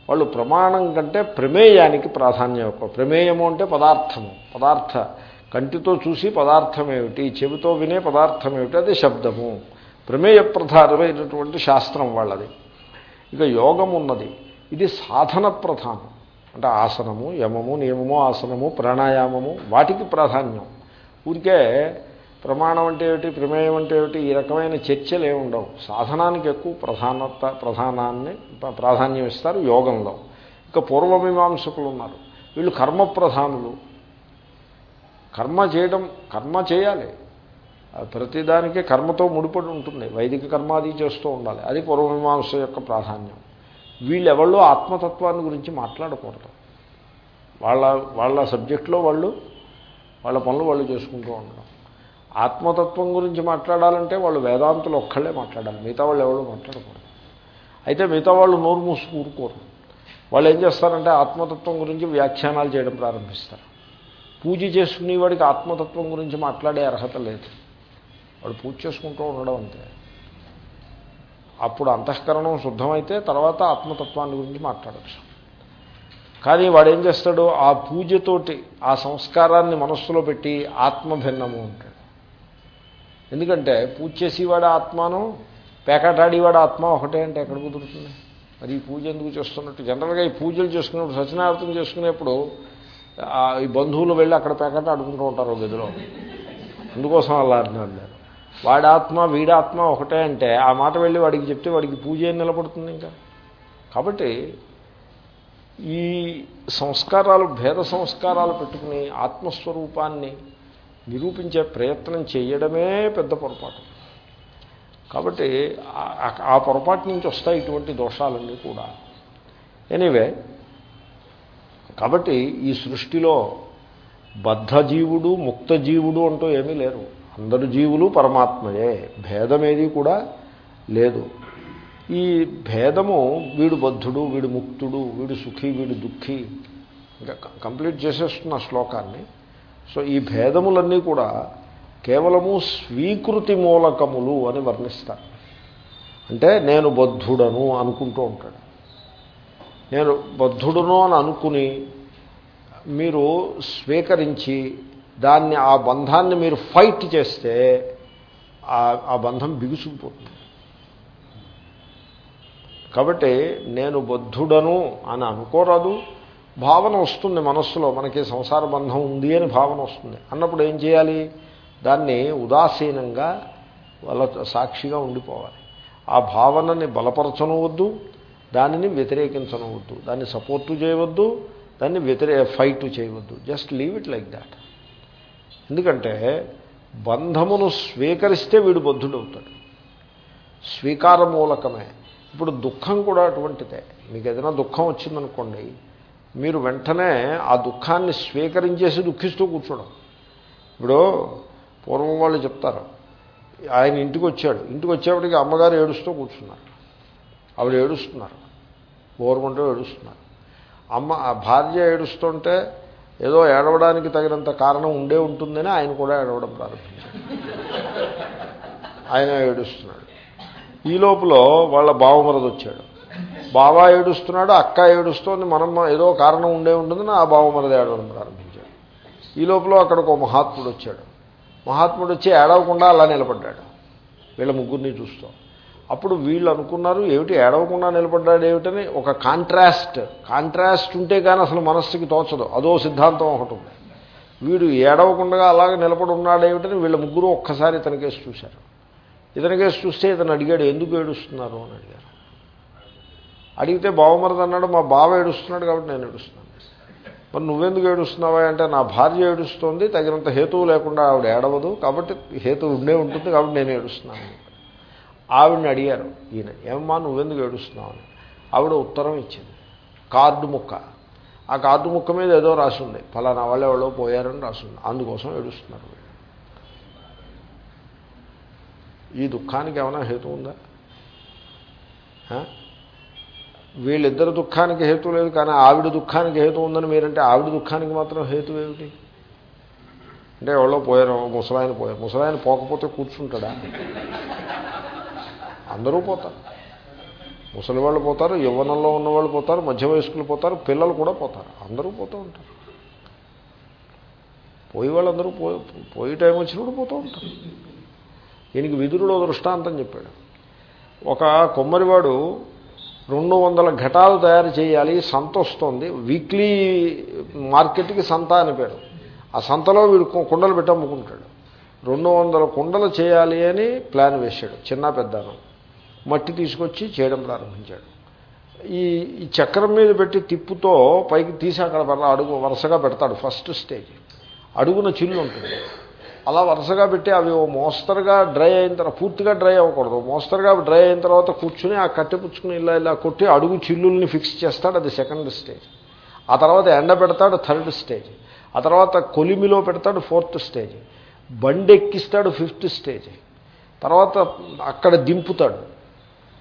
వాళ్ళు ప్రమాణం కంటే ప్రమేయానికి ప్రాధాన్యం ఎక్కువ. ప్రమేయము అంటే పదార్థము. పదార్థ కంటితో చూసి పదార్థం ఏమిటి చెవితో వినే పదార్థం ఏమిటి అది శబ్దము. ప్రమేయ ప్రధానమైనటువంటి శాస్త్రం వాళ్ళది. ఇక యోగం ఉన్నది ఇది సాధన ప్రధానం. అంటే ఆసనము యమము నియమము ఆసనము ప్రాణాయామము వాటికి ప్రాధాన్యం. ఊరికే ప్రమాణం అంటే ఏమిటి ప్రమేయం అంటే ఏమిటి ఈ రకమైన చర్చలు ఏమి ఉండవు. సాధనానికి ఎక్కువ ప్రధానత ప్రధానాన్ని ప్రాధాన్యం ఇస్తారు యోగంలో. ఇక పూర్వమీమాంసకులు ఉన్నారు. వీళ్ళు కర్మ ప్రధానులు కర్మ చేయడం కర్మ చేయాలి. ప్రతిదానికి కర్మతో ముడిపడి ఉంటుంది. వైదిక కర్మాది చేస్తూ ఉండాలి. అది పూర్వమీమాంస యొక్క ప్రాధాన్యం. వీళ్ళెవళ్ళు ఆత్మతత్వాన్ని గురించి మాట్లాడకూడదు. వాళ్ళ వాళ్ళ సబ్జెక్ట్లో వాళ్ళు వాళ్ళ పనులు వాళ్ళు చేసుకుంటూ ఉండడం. ఆత్మతత్వం గురించి మాట్లాడాలంటే వాళ్ళు వేదాంతులు ఒక్కళ్ళే మాట్లాడాలి. మిగతా వాళ్ళు ఎవరు మాట్లాడకూడదు. అయితే మిగతా వాళ్ళు నోరు మూసి కూరుకోరు వాళ్ళు ఏం చేస్తారంటే ఆత్మతత్వం గురించి వ్యాఖ్యానాలు చేయడం ప్రారంభిస్తారు. పూజ చేసుకునే వాడికి ఆత్మతత్వం గురించి మాట్లాడే అర్హత లేదు. వాడు పూజ చేసుకుంటూ ఉండడం అంతే. అప్పుడు అంతఃకరణం శుద్ధమైతే తర్వాత ఆత్మతత్వాన్ని గురించి మాట్లాడచ్చు. కానీ వాడు ఏం చేస్తాడు? ఆ పూజతోటి ఆ సంస్కారాన్ని మనస్సులో పెట్టి ఆత్మ భిన్నము ఉంటాడు ఎందుకంటే పూజ చేసేవాడు ఆత్మను పేకాటాడేవాడు ఆత్మ ఒకటే అంటే ఎక్కడ కుదురుతుంది? మరి ఈ పూజ ఎందుకు చేస్తున్నట్టు? జనరల్గా ఈ పూజలు చేసుకున్నప్పుడు సత్యనారాయణ చేసుకునేప్పుడు ఆ ఈ బంధువులు వెళ్ళి అక్కడ పేకాట ఆడుకుంటూ ఉంటారు గదిలో. అందుకోసం అలా అంటున్నాను నేను వాడాత్మ వీడాత్మ ఒకటే అంటే ఆ మాట వెళ్ళి వాడికి చెప్తే వాడికి పూజ ఏం నిలబడుతుంది ఇంకా? కాబట్టి ఈ సంస్కారాలు భేద సంస్కారాలు పెట్టుకుని ఆత్మస్వరూపాన్ని నిరూపించే ప్రయత్నం చేయడమే పెద్ద పొరపాటు. కాబట్టి ఆ- ఆ పొరపాటు నుంచి వస్తాయి ఇటువంటి దోషాలన్నీ కూడా. ఎనీవే కాబట్టి ఈ సృష్టిలో బద్ధజీవుడు ముక్తజీవుడు అంటూ ఏమీ లేరు. అందరు జీవులు పరమాత్మయే. భేదమేది కూడా లేదు. ఈ భేదము వీడు బద్ధుడు వీడు ముక్తుడు వీడు సుఖీ వీడు దుఃఖీ ఇంకా కంప్లీట్ చేసేస్తున్న శ్లోకాన్ని. సో ఈ భేదములన్నీ కూడా కేవలము స్వీకృతి మూలకములు అని వర్ణిస్తారు. అంటే నేను బద్ధుడను అనుకుంటూ ఉంటాడు. నేను బద్ధుడును అని అనుకుని మీరు స్వీకరించి దాన్ని ఆ బంధాన్ని మీరు ఫైట్ చేస్తే ఆ- ఆ బంధం బిగుసుకుపోతుంది. కాబట్టి నేను బద్ధుడను అని అనుకోరాదు. భావన వస్తుంది మనస్సులో మనకి సంసార బంధం ఉంది అని భావన వస్తుంది. అన్నప్పుడు ఏం చేయాలి? దాన్ని ఉదాసీనంగా వాళ్ళ సాక్షిగా ఉండిపోవాలి. ఆ భావనని బలపరచనవద్దు దానిని వ్యతిరేకించనవద్దు దాన్ని సపోర్టు చేయవద్దు దాన్ని వ్యతిరే ఫైట్ చేయవద్దు. Just leave it like that. ఎందుకంటే బంధమును స్వీకరిస్తే వీడు బద్ధుడవుతాడు. స్వీకార మూలకమే ఇప్పుడు దుఃఖం కూడా అటువంటిదే. మీకు ఏదైనా దుఃఖం వచ్చిందనుకోండి మీరు వెంటనే ఆ దుఃఖాన్ని స్వీకరించేసి దుఃఖిస్తూ కూర్చోడం. ఇప్పుడు పూర్వం వాళ్ళు చెప్తారు ఆయన ఇంటికి వచ్చాడు. ఇంటికి వచ్చేప్పటికి అమ్మగారు ఏడుస్తూ కూర్చున్నారు. ఆవిడ ఏడుస్తున్నారు. ఓరుకుంటూ ఏడుస్తున్నారు. అమ్మ ఆ భార్య ఏడుస్తుంటే ఏదో ఏడవడానికి తగినంత కారణం ఉండే ఉంటుందని ఆయన కూడా ఏడవడం ప్రారంభించాడు. ఆయన ఏడుస్తున్నాడు. ఈ లోపల వాళ్ళ బావమరది వచ్చాడు. బావ ఏడుస్తున్నాడు అక్క ఏడుస్తోంది మనం ఏదో కారణం ఉండే ఉంటుందని ఆ బావమరది ఏడవడం ప్రారంభించాడు. ఈ లోపల అక్కడికి ఒక మహాత్ముడు వచ్చాడు. మహాత్ముడు వచ్చి ఏడవకుండా అలా నిలబడ్డాడు. వీళ్ళ ముగ్గురిని చూస్తూ. అప్పుడు వీళ్ళు అనుకున్నారు ఏమిటి ఏడవకుండా నిలబడ్డాడు ఏమిటని ఒక కాంట్రాస్ట్ కాంట్రాస్ట్ ఉంటే కానీ అసలు మనస్సుకి తోచదు. అదో సిద్ధాంతం ఒకటి ఉంది. వీడు ఏడవకుండా అలాగే నిలబడి ఉన్నాడేమిటని వీళ్ళ ముగ్గురు ఒక్కసారి ఇతనికేసి చూశారు. ఇతనికేసి చూస్తే ఇతను అడిగాడు ఎందుకు ఏడుస్తున్నారు? అని అడిగారు. అడిగితే బావమరది అన్నాడు మా బావ ఏడుస్తున్నాడు కాబట్టి నేను ఏడుస్తున్నాను. మరి నువ్వెందుకు ఏడుస్తున్నావా? అంటే నా భార్య ఏడుస్తోంది తగినంత హేతువు లేకుండా ఆవిడ ఏడవదు కాబట్టి హేతువు ఉండే ఉంటుంది కాబట్టి నేను ఏడుస్తున్నాను. ఆవిడని అడిగారు ఈయన ఏమమ్మా నువ్వెందుకు ఏడుస్తున్నావు? అని. ఆవిడ ఉత్తరం ఇచ్చింది కార్డు ముక్క. ఆ కార్డు ముక్క మీద ఏదో రాసింది ఫలానా వాళ్ళు ఎవరో పోయారని రాసింది అందుకోసం ఏడుస్తున్నారు. వీళ్ళు. ఈ దుఃఖానికి ఏమైనా హేతు ఉందా? వీళ్ళిద్దరు దుఃఖానికి హేతు లేదు కానీ ఆవిడ దుఃఖానికి హేతు ఉందని మీరంటే ఆవిడ దుఃఖానికి మాత్రం హేతు ఏమిటి? అంటే ఎవరో పోయారు ముసలాయన పోయారు ముసలాయన పోకపోతే కూర్చుంటాడా? అందరూ పోతారు. ముసలి వాళ్ళు పోతారు యవ్వనంలో ఉన్నవాళ్ళు పోతారు మధ్య వయస్కులు పోతారు పిల్లలు కూడా పోతారు. అందరూ పోతూ ఉంటారు. పోయి వాళ్ళందరూ పోయి పోయి టైం వచ్చినప్పుడు పోతూ ఉంటారు. దీనికి విదురులో దృష్టాంతం చెప్పాడు. ఒక కొమ్మరివాడు రెండు వందల ఘటాలు తయారు చేయాలి సంత వస్తుంది వీక్లీ మార్కెట్కి సంత అని పేరు. ఆ సంతలో వీడు కు- కుండలు పెట్టి అమ్ముకుంటాడు. రెండు వందల కుండలు చేయాలి అని ప్లాన్ వేశాడు చిన్న పెద్దను మట్టి తీసుకొచ్చి చేయడం ప్రారంభించాడు. ఈ ఈ చక్రం మీద పెట్టి తిప్పుతో పైకి తీసి అక్కడ అడుగు వరుసగా పెడతాడు ఫస్ట్ స్టేజ్ అడుగున చిల్లు ఉంటుంది. అలా వరుసగా పెట్టి అవి ఓ మోస్తరుగా డ్రై అయిన తర్వాత పూర్తిగా డ్రై అవ్వకూడదు. మోస్తరుగా డ్రై అయిన తర్వాత కూర్చుని ఆ కట్టె పుచ్చుకుని ఇలా ఇలా కొట్టి అడుగు చిల్లుల్ని ఫిక్స్ చేస్తాడు అది సెకండ్ స్టేజ్ ఆ తర్వాత ఎండ పెడతాడు థర్డ్ స్టేజ్ ఆ తర్వాత కొలిమిలో పెడతాడు ఫోర్త్ స్టేజ్ బండి ఎక్కిస్తాడు ఫిఫ్త్ స్టేజ్ తర్వాత అక్కడ దింపుతాడు.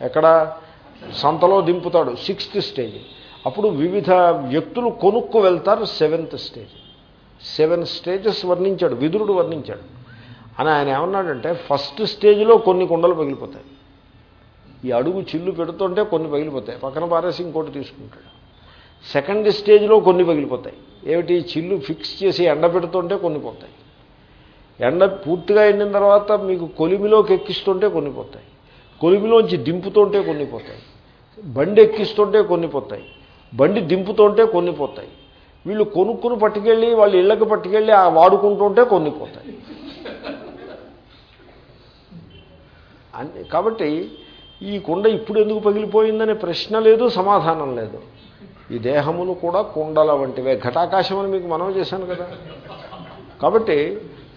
ఎక్కడ? సంతలో దింపుతాడు సిక్స్త్ స్టేజ్. అప్పుడు వివిధ వ్యక్తులు కొనుక్కు వెళ్తారు సెవెంత్ స్టేజ్. సెవెన్ స్టేజెస్ వర్ణించాడు విదురుడు వర్ణించాడు. అని ఆయన ఏమన్నాడంటే ఫస్ట్ స్టేజ్లో కొన్ని కుండలు పగిలిపోతాయి. ఈ అడుగు చిల్లు పెడుతుంటే కొన్ని పగిలిపోతాయి పక్కన పారేసి ఇంకోటి తీసుకుంటాడు. సెకండ్ స్టేజ్లో కొన్ని పగిలిపోతాయి. ఏమిటి? చిల్లు ఫిక్స్ చేసి ఎండ పెడుతుంటే కొన్ని పోతాయి. ఎండ పూర్తిగా ఎండిన తర్వాత మీకు కొలిమిలోకి ఎక్కిస్తుంటే కొన్ని పోతాయి. కొలిమిలోంచి దింపుతుంటే కొన్ని పోతాయి. బండి ఎక్కిస్తుంటే కొన్ని పోతాయి. బండి దింపుతుంటే కొన్ని పోతాయి. వీళ్ళు కొనుక్కుని పట్టుకెళ్ళి వాళ్ళ ఇళ్ళకి పట్టుకెళ్ళి ఆ వాడుకుంటుంటే కొన్ని పోతాయి. కాబట్టి ఈ కుండ ఇప్పుడు ఎందుకు పగిలిపోయిందనే ప్రశ్న లేదు సమాధానం లేదు. ఈ దేహములు కూడా కుండల వంటివే. ఘటాకాశం అని మీకు మనం చేశాను కదా. కాబట్టి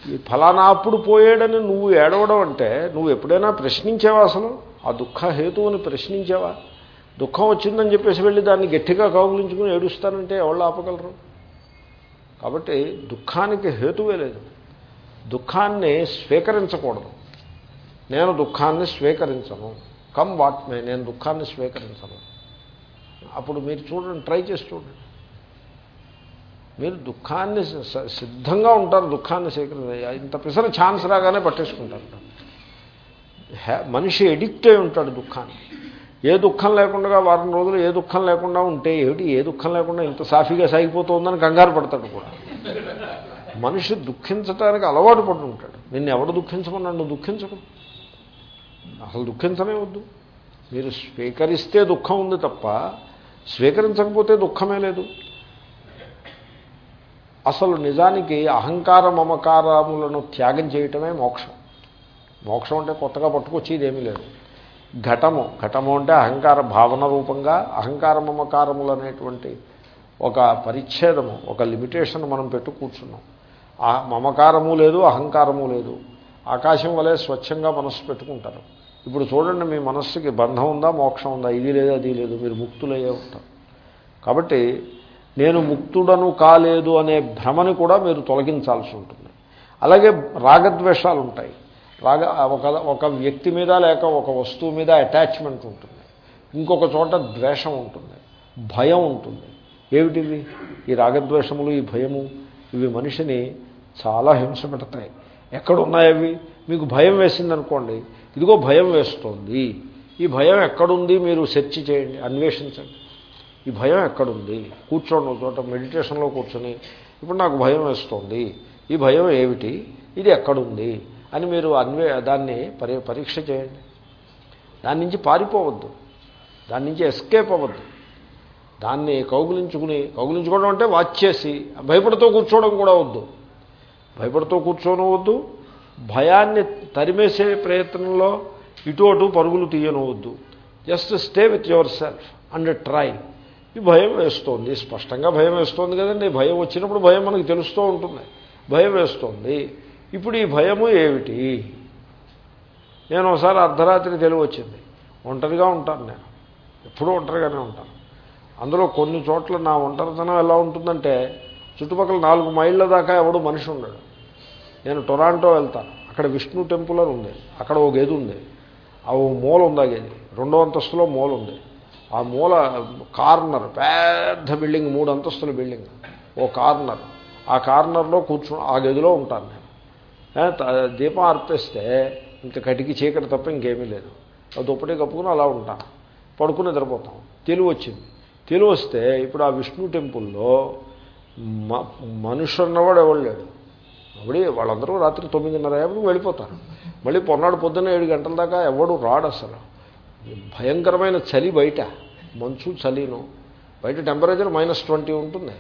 ఈ ఫలానా అప్పుడు పోయాడని నువ్వు ఏడవడం అంటే నువ్వు ఎప్పుడైనా ప్రశ్నించావా అసలు? ఆ దుఃఖ హేతువుని ప్రశ్నించావా? దుఃఖం వచ్చిందని చెప్పేసి వెళ్ళి దాన్ని గట్టిగా కౌగులించుకుని ఏడుస్తానంటే ఎవళ్ళు ఆపగలరు? కాబట్టి దుఃఖానికి హేతువే లేదు. దుఃఖాన్ని స్వీకరించకూడదు. నేను దుఃఖాన్ని స్వీకరించను. కమ్ వాట్ మే నేను దుఃఖాన్ని స్వీకరించను. అప్పుడు మీరు చూడండి ట్రై చేసి చూడండి. మీరు దుఃఖాన్ని సిద్ధంగా ఉంటారు దుఃఖాన్ని స్వీకరించ ఇంత పిసర ఛాన్స్ రాగానే పట్టేసుకుంటారు. మనిషి ఎడిక్ట్ అయి ఉంటాడు దుఃఖాన్ని. ఏ దుఃఖం లేకుండా వారం రోజులు ఏ దుఃఖం లేకుండా ఉంటే ఏమిటి? ఏ దుఃఖం లేకుండా ఇంత సాఫీగా సాగిపోతుందని కంగారు పడతాడు కూడా. మనిషి దుఃఖించటానికి అలవాటు పడి ఉంటాడు. నిన్ను ఎవడు దుఃఖించమన్నాడు? నువ్వు దుఃఖించకు. అసలు దుఃఖించమే వద్దు. మీరు స్వీకరిస్తే దుఃఖం ఉంది తప్ప స్వీకరించకపోతే దుఃఖమే లేదు. అసలు నిజానికి అహంకార మమకారములను త్యాగం చేయటమే మోక్షం. మోక్షం అంటే కొత్తగా పట్టుకొచ్చేది ఏమీ లేదు. ఘటము ఘటము అంటే అహంకార భావన రూపంగా అహంకార మమకారములు అనేటువంటి ఒక పరిచ్ఛేదము ఒక లిమిటేషన్ మనం పెట్టు కూర్చున్నాం. ఆ మమకారము లేదు అహంకారము లేదు. ఆకాశం వలె స్వచ్ఛంగా మనస్సు పెట్టుకుంటారు. ఇప్పుడు చూడండి మీ మనస్సుకి బంధం ఉందా మోక్షం ఉందా? ఇది లేదు అది లేదు. మీరు ముక్తులయ్యే ఉంటారు. కాబట్టి నేను ముక్తుడను కాలేదు అనే భ్రమని కూడా మీరు తొలగించాల్సి ఉంటుంది. అలాగే రాగద్వేషాలు ఉంటాయి. రాగ ఒక ఒక వ్యక్తి మీద లేక ఒక వస్తువు మీద అటాచ్మెంట్ ఉంటుంది. ఇంకొక చోట ద్వేషం ఉంటుంది. భయం ఉంటుంది. ఏమిటివి ఈ రాగద్వేషములు ఈ భయము ఇవి మనిషిని చాలా హింస పెడతాయి. ఎక్కడున్నాయి అవి? మీకు భయం వేసిందనుకోండి ఇదిగో భయం వేస్తోంది. ఈ భయం ఎక్కడుంది? మీరు సెర్చ్ చేయండి అన్వేషించండి. ఈ భయం ఎక్కడుంది? కూర్చోండి చోట మెడిటేషన్లో కూర్చొని. ఇప్పుడు నాకు భయం వేస్తోంది. ఈ భయం ఏమిటి? ఇది ఎక్కడుంది? అని మీరు అన్వే దాన్ని పరి పరీక్ష చేయండి. దాని నుంచి పారిపోవద్దు. దాని నుంచి ఎస్కేప్ అవ్వద్దు. దాన్ని కౌగులించుకుని కౌగులించుకోవడం అంటే వాచ్ చేసి భయపడుతూ కూర్చోవడం కూడా వద్దు. భయపడుతూ కూర్చోను వద్దు. భయాన్ని తరిమేసే ప్రయత్నంలో ఇటు అటు పరుగులు తీయనవద్దు just stay with yourself and try భయం వేస్తోంది. స్పష్టంగా భయం వేస్తోంది కదండి. భయం వచ్చినప్పుడు భయం మనకు తెలుస్తూ ఉంటుంది. భయం వేస్తోంది. ఇప్పుడు ఈ భయము ఏమిటి? నేను ఒకసారి అర్ధరాత్రి తెలివి వచ్చింది. ఒంటరిగా ఉంటాను నేను. ఎప్పుడూ ఒంటరిగానే ఉంటాను. అందులో కొన్ని చోట్ల నా ఒంటరితనం ఎలా ఉంటుందంటే చుట్టుపక్కల నాలుగు మైళ్ళ దాకా ఎవడు మనిషి ఉండడు. నేను టొరాంటో వెళ్తాను. అక్కడ విష్ణు టెంపుల్ అని ఉంది. అక్కడ ఓ గది ఉంది ఆ ఓ మూల ఉంది ఆ గది. రెండో అంతస్తులో మూల ఉంది. ఆ మూల కార్నర్ పెద్ద బిల్డింగ్ మూడు అంతస్తుల బిల్డింగ్ ఓ కార్నర్. ఆ కార్నర్లో కూర్చు ఆ గదిలో ఉంటాను నేను. దీపం అర్పిస్తే ఇంకా కటికి చీకటి తప్ప ఇంకేమీ లేదు. ఆ దుప్పటి కప్పుకుని అలా ఉంటాను. పడుకుని నిద్రపోతాం. తెలివి వచ్చింది. తెలివి వస్తే ఇప్పుడు ఆ విష్ణు టెంపుల్లో మ మనుషు అన్నవాడు ఎవడు లేడు. అప్పుడే వాళ్ళందరూ రాత్రి తొమ్మిదిన్నర అయ్యేప్పుడు వెళ్ళిపోతారు. మళ్ళీ పొన్నాడు పొద్దున్న ఏడు గంటల దాకా ఎవడు రాడు అసలు. భయంకరమైన చలి బయట. మంచు చలిను. బయట టెంపరేచర్ మైనస్ ట్వంటీ ఉంటుంది.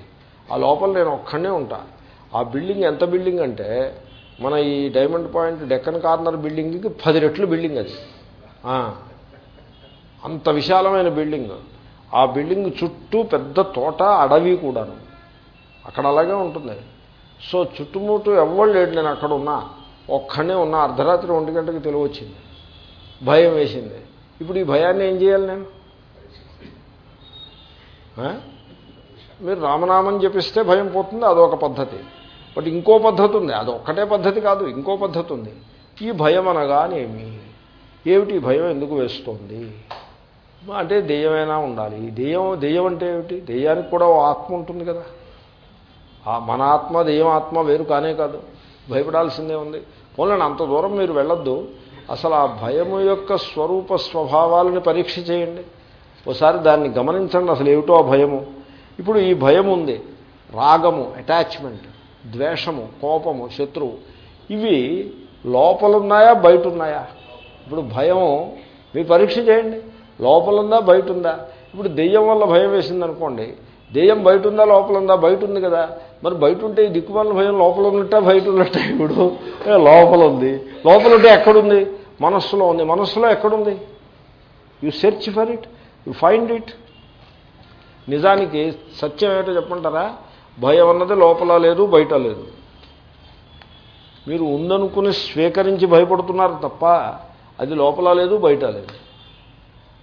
ఆ లోపల నేను ఒక్కడనే ఉంటా. ఆ బిల్డింగ్ ఎంత బిల్డింగ్ అంటే మన ఈ డైమండ్ పాయింట్ డెక్కన్ కార్నర్ బిల్డింగ్కి పది రెట్లు బిల్డింగ్ అది. అంత విశాలమైన బిల్డింగ్. ఆ బిల్డింగ్ చుట్టూ పెద్ద తోట అడవి కూడాను. అక్కడ అలాగే ఉంటుంది. సో చుట్టుముట్టు ఎవ్వరు లేడు. నేను అక్కడ ఉన్నా. ఒక్కనే ఉన్న. అర్ధరాత్రి ఒంటి గంటకి తెలివచ్చింది. భయం వేసింది. ఇప్పుడు ఈ భయాన్ని ఏం చేయాలి నేను? మీరు రామనామం జపిస్తే భయం పోతుంది అదొక పద్ధతి. బట్ ఇంకో పద్ధతి ఉంది. అది ఒక్కటే పద్ధతి కాదు ఇంకో పద్ధతి ఉంది. ఈ భయం అనగానేమి? ఏమిటి భయం ఎందుకు వేస్తుంది? అంటే దెయ్యమైనా ఉండాలి. దెయ్యం దెయ్యం అంటే ఏమిటి? దెయ్యానికి కూడా ఓ ఆత్మ ఉంటుంది కదా. ఆ మన ఆత్మ దెయ్యం ఆత్మ వేరు కానే కాదు. భయపడాల్సిందే ఉంది. పోలండి అంత దూరం మీరు వెళ్ళొద్దు. అసలు ఆ భయము యొక్క స్వరూప స్వభావాలని పరీక్ష చేయండి. ఒకసారి దాన్ని గమనించండి అసలు ఏమిటో ఆ భయము. ఇప్పుడు ఈ భయం ఉంది. రాగము అటాచ్మెంట్ ద్వేషము కోపము శత్రువు. ఇవి లోపలున్నాయా బయట ఉన్నాయా ఇప్పుడు భయం మీ పరీక్ష చేయండి. లోపలుందా బయట ఉందా ఇప్పుడు దెయ్యం వల్ల భయం వేసింది అనుకోండి దెయ్యం బయట ఉందా లోపల ఉందా బయట ఉంది కదా. మరి బయట ఉంటే ఈ దిక్కుమాల భయం లోపల ఉన్నట్టే బయట ఉన్నట్టే ఇప్పుడు లోపల ఉంది లోపల ఉంటే ఎక్కడుంది? మనస్సులో ఉంది. మనస్సులో ఎక్కడుంది? You search for it you find it నిజానికి సత్యం ఏమిటో చెప్పంటారా భయం అన్నది లోపల లేదు బయట లేదు. మీరు ఉందనుకుని స్వీకరించి భయపడుతున్నారు తప్ప అది లోపల లేదు బయట లేదు.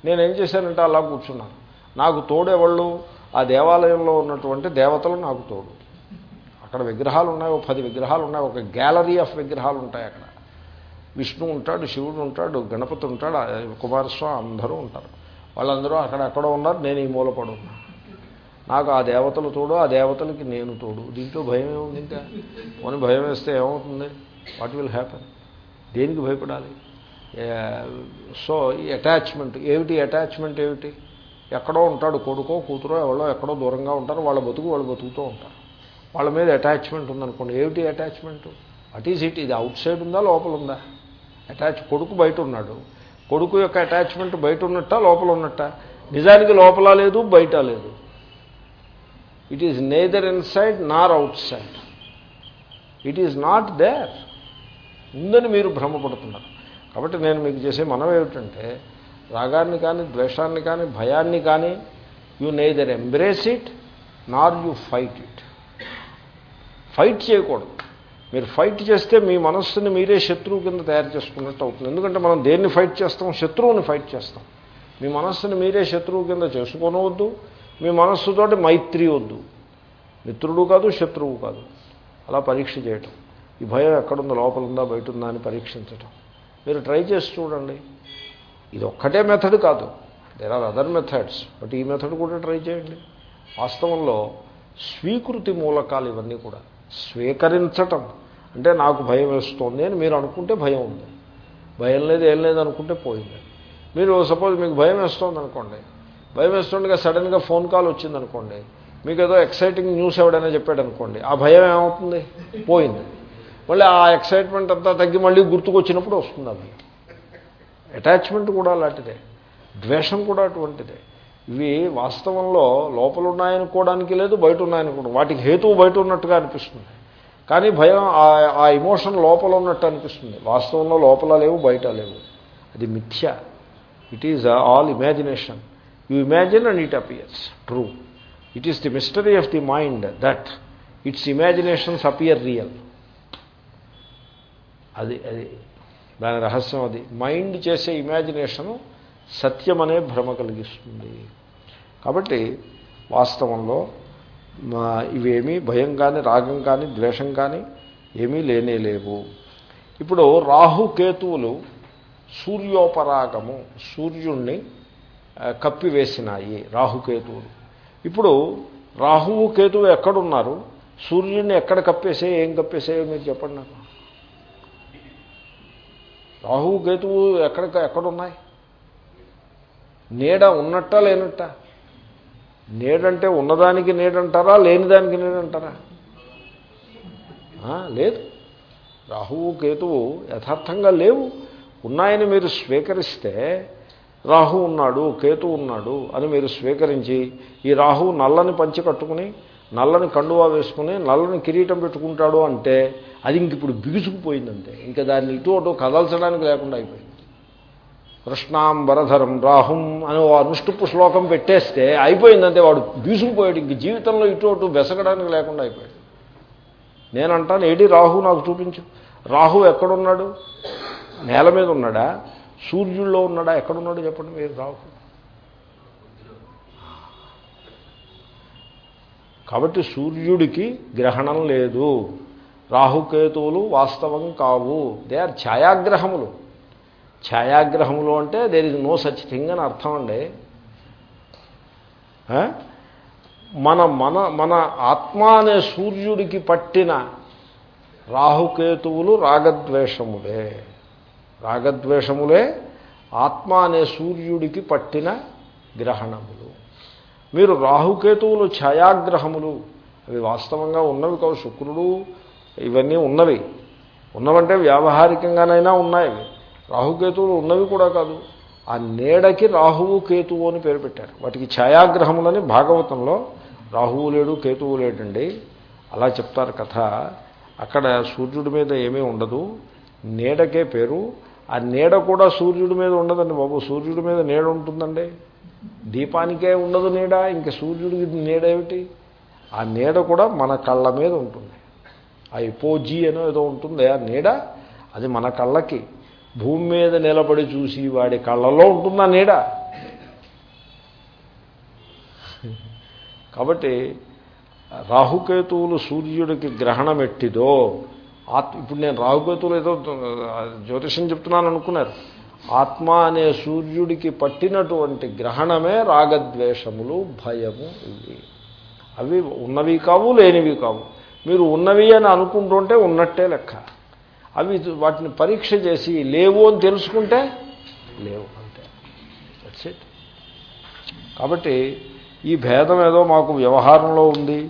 నేనేం చేశానంటే అలా కూర్చున్నాను. నాకు తోడెవళ్ళు? ఆ దేవాలయంలో ఉన్నటువంటి దేవతలు నాకు తోడు. అక్కడ విగ్రహాలు ఉన్నాయి ఒక పది విగ్రహాలు ఉన్నాయి ఒక గ్యాలరీ ఆఫ్ విగ్రహాలు ఉంటాయి అక్కడ. విష్ణు ఉంటాడు శివుడు ఉంటాడు గణపతి ఉంటాడు కుమారస్వామి అందరూ ఉంటారు. వాళ్ళందరూ అక్కడ ఎక్కడో ఉన్నారు నేను ఈ మూలపడు ఉన్నాను. నాకు ఆ దేవతలు తోడు ఆ దేవతలకి నేను తోడు. దీంట్లో భయం ఏముంది ఇంకా? పోనీ భయం వేస్తే ఏమవుతుంది? వాట్ విల్ హ్యాపన్ దేనికి భయపడాలి? సో ఈ అటాచ్మెంట్ ఏమిటి అటాచ్మెంట్ ఏమిటి? ఎక్కడో ఉంటాడు కొడుకో కూతురో ఎవరో ఎక్కడో దూరంగా ఉంటారు వాళ్ళ బతుకు వాళ్ళు బతుకుతూ ఉంటారు. వాళ్ళ మీద అటాచ్మెంట్ ఉందనుకోండి. ఏమిటి అటాచ్మెంట్ అట్ ఈజ్ ఇట్ ఇది అవుట్ సైడ్ ఉందా లోపల ఉందా? అటాచ్ కొడుకు బయట ఉన్నాడు. కొడుకు యొక్క అటాచ్మెంట్ బయట ఉన్నట్ట లోపల ఉన్నట్ట? నిజానికి లోపల లేదు బయట లేదు. It is neither inside nor outside it is not there ఉందని మీరు భ్రమపడుతున్నారు. కాబట్టి నేను మీకు చేసే మనం ఏమిటంటే రాగాన్ని కానీ ద్వేషాన్ని కానీ భయాన్ని కానీ you neither embrace it nor you fight it fight చేయకూడదు. మీరు ఫైట్ చేస్తే మీ మనస్సుని మీరే శత్రువు కింద తయారు చేసుకున్నట్టు అవుతుంది. ఎందుకంటే మనం దేన్ని ఫైట్ చేస్తాం? శత్రువుని ఫైట్ చేస్తాం. మీ మనస్సుని మీరే శత్రువు కింద చేసుకోనవద్దు. మీ మనస్సుతోటి మైత్రి వద్దు. మిత్రుడు కాదు శత్రువు కాదు. అలా పరీక్ష చేయటం. ఈ భయం ఎక్కడుందో లోపల ఉందా బయట ఉందా అని పరీక్షించటం. మీరు ట్రై చేసి చూడండి. ఇది ఒక్కటే మెథడ్ కాదు. There are other methods but ఈ మెథడ్ కూడా ట్రై చేయండి. వాస్తవంలో స్వీకృతి మూలకాలు ఇవన్నీ కూడా. స్వీకరించటం. అంటే నాకు భయం వేస్తోంది అని మీరు అనుకుంటే భయం ఉంది. భయం లేదు ఏం లేదు అనుకుంటే పోయింది. మీరు సపోజ్ మీకు భయం వేస్తుంది అనుకోండి. భయం వేస్తుండగా సడన్గా ఫోన్ కాల్ వచ్చింది అనుకోండి. మీకు ఏదో ఎక్సైటింగ్ న్యూస్ ఎవడైనా చెప్పాడు అనుకోండి. ఆ భయం ఏమవుతుంది? పోయింది. మళ్ళీ ఆ ఎక్సైట్మెంట్ అంతా తగ్గి మళ్ళీ గుర్తుకొచ్చినప్పుడు వస్తుంది ఆ భయం అటాచ్మెంట్ కూడా అలాంటిదే. ద్వేషం కూడా అటువంటిదే. ఇవి వాస్తవంలో లోపల ఉన్నాయనుకోవడానికి లేదు బయట ఉన్నాయనుకోవడం వాటికి హేతువు బయట ఉన్నట్టుగా అనిపిస్తుంది. కానీ భయం ఆ- ఇమోషన్ లోపల ఉన్నట్టు అనిపిస్తుంది. వాస్తవంలో లోపల లేవు బయట లేవు. అది మిథ్య. It is all imagination you imagine and it appears true it is the mystery of the mind that it's imaginations appear real అది అది దాని రహస్యం అది. మైండ్ చేసే ఇమాజినేషను సత్యం అనే భ్రమ కలిగిస్తుంది. కాబట్టి వాస్తవంలో మా ఇవేమీ భయం కానీ రాగం కానీ ద్వేషం కానీ ఏమీ లేనే లేవు. ఇప్పుడు రాహుకేతువులు సూర్యోపరాగము సూర్యుణ్ణి కప్పివేసినాయి రాహుకేతువులు ఇప్పుడు రాహువు కేతువు ఎక్కడున్నారు? సూర్యుడిని ఎక్కడ కప్పేసే ఏం కప్పేసాయో మీరు చెప్పండి నాకు. రాహువు కేతువు ఎక్కడ ఎక్కడున్నాయి? నీడ ఉన్నట్ట లేనట్ట? నీడంటే ఉన్నదానికి నీడంటారా? లేనిదానికి నీడంటారా? లేదు. రాహువు కేతువు యథార్థంగా లేవు. ఉన్నాయని మీరు స్వీకరిస్తే రాహు ఉన్నాడు కేతు ఉన్నాడు అని మీరు స్వీకరించి ఈ రాహువు నల్లని పంచి కట్టుకుని నల్లని కండువా వేసుకుని నల్లని కిరీటం పెట్టుకుంటాడు అంటే అది ఇంక ఇప్పుడు బిగుసుకుపోయిందంటే ఇంకా దాన్ని ఇటు అటు కదల్చడానికి లేకుండా అయిపోయింది. కృష్ణాంబరధరం రాహుం అని ఓ అనుష్టుప్పు శ్లోకం పెట్టేస్తే అయిపోయిందంటే వాడు దూసుకుపోయాడు ఇంక జీవితంలో ఇటు అటు బెసగడానికి లేకుండా అయిపోయాడు. నేనంటాను ఏడి రాహు నాకు చూపించు? రాహు ఎక్కడున్నాడు? నేల మీద ఉన్నాడా? సూర్యుల్లో ఉన్నాడా? ఎక్కడున్నాడు చెప్పండి మీరు రాహు. కాబట్టి సూర్యుడికి గ్రహణం లేదు. రాహుకేతువులు వాస్తవం కావు. దే ఆర్ ఛాయాగ్రహములు. ఛాయాగ్రహములు అంటే there is no such thing అని అర్థం అండి. మన మన మన ఆత్మ అనే సూర్యుడికి పట్టిన రాహుకేతువులు రాగద్వేషములే. రాగద్వేషములే ఆత్మ అనే సూర్యుడికి పట్టిన గ్రహణములు. మీరు రాహుకేతువులు ఛాయాగ్రహములు అవి వాస్తవంగా ఉన్నవి కావు శుక్రుడు ఇవన్నీ ఉన్నవి. ఉన్నవంటే వ్యావహారికంగానైనా ఉన్నాయి. రాహుకేతువులు ఉన్నవి కూడా కాదు. ఆ నీడకి రాహువు కేతువు అని పేరు పెట్టారు. వాటికి ఛాయాగ్రహములని భాగవతంలో రాహువు లేడు కేతువు లేడండి. అలా చెప్తారు కథ. అక్కడ సూర్యుడి మీద ఏమీ ఉండదు. నీడకే పేరు. ఆ నీడ కూడా సూర్యుడి మీద ఉండదండి బాబు. సూర్యుడి మీద నీడ ఉంటుందండి. దీపానికే ఉండదు నీడ. ఇంక సూర్యుడికి నీడ ఏమిటి? ఆ నీడ కూడా మన కళ్ళ మీద ఉంటుంది. ఆ ఎపోజీ అనో ఏదో ఉంటుంది. ఆ నీడ అది మన కళ్ళకి. భూమి మీద నిలబడి చూసి వాడి కళ్ళలో ఉంటుందా నీడ? కాబట్టి రాహుకేతువులు సూర్యుడికి గ్రహణం ఎట్టిదో ఆత్మ ఇప్పుడు నేను రాహుకేతువులు ఏదో జ్యోతిషం చెప్తున్నాను అనుకున్నారు. ఆత్మ అనే సూర్యుడికి పట్టినటువంటి గ్రహణమే రాగద్వేషములు భయము ఇవి. అవి ఉన్నవి కావు లేనివి కావు. మీరు ఉన్నవి అని అనుకుంటుంటే ఉన్నట్టే లెక్క. అవి వాటిని పరీక్ష చేసి లేవు అని తెలుసుకుంటే లేవు అంతే. దట్స్ ఇట్ కాబట్టి ఈ భేదం ఏదో మాకు వ్యవహారంలో ఉంది.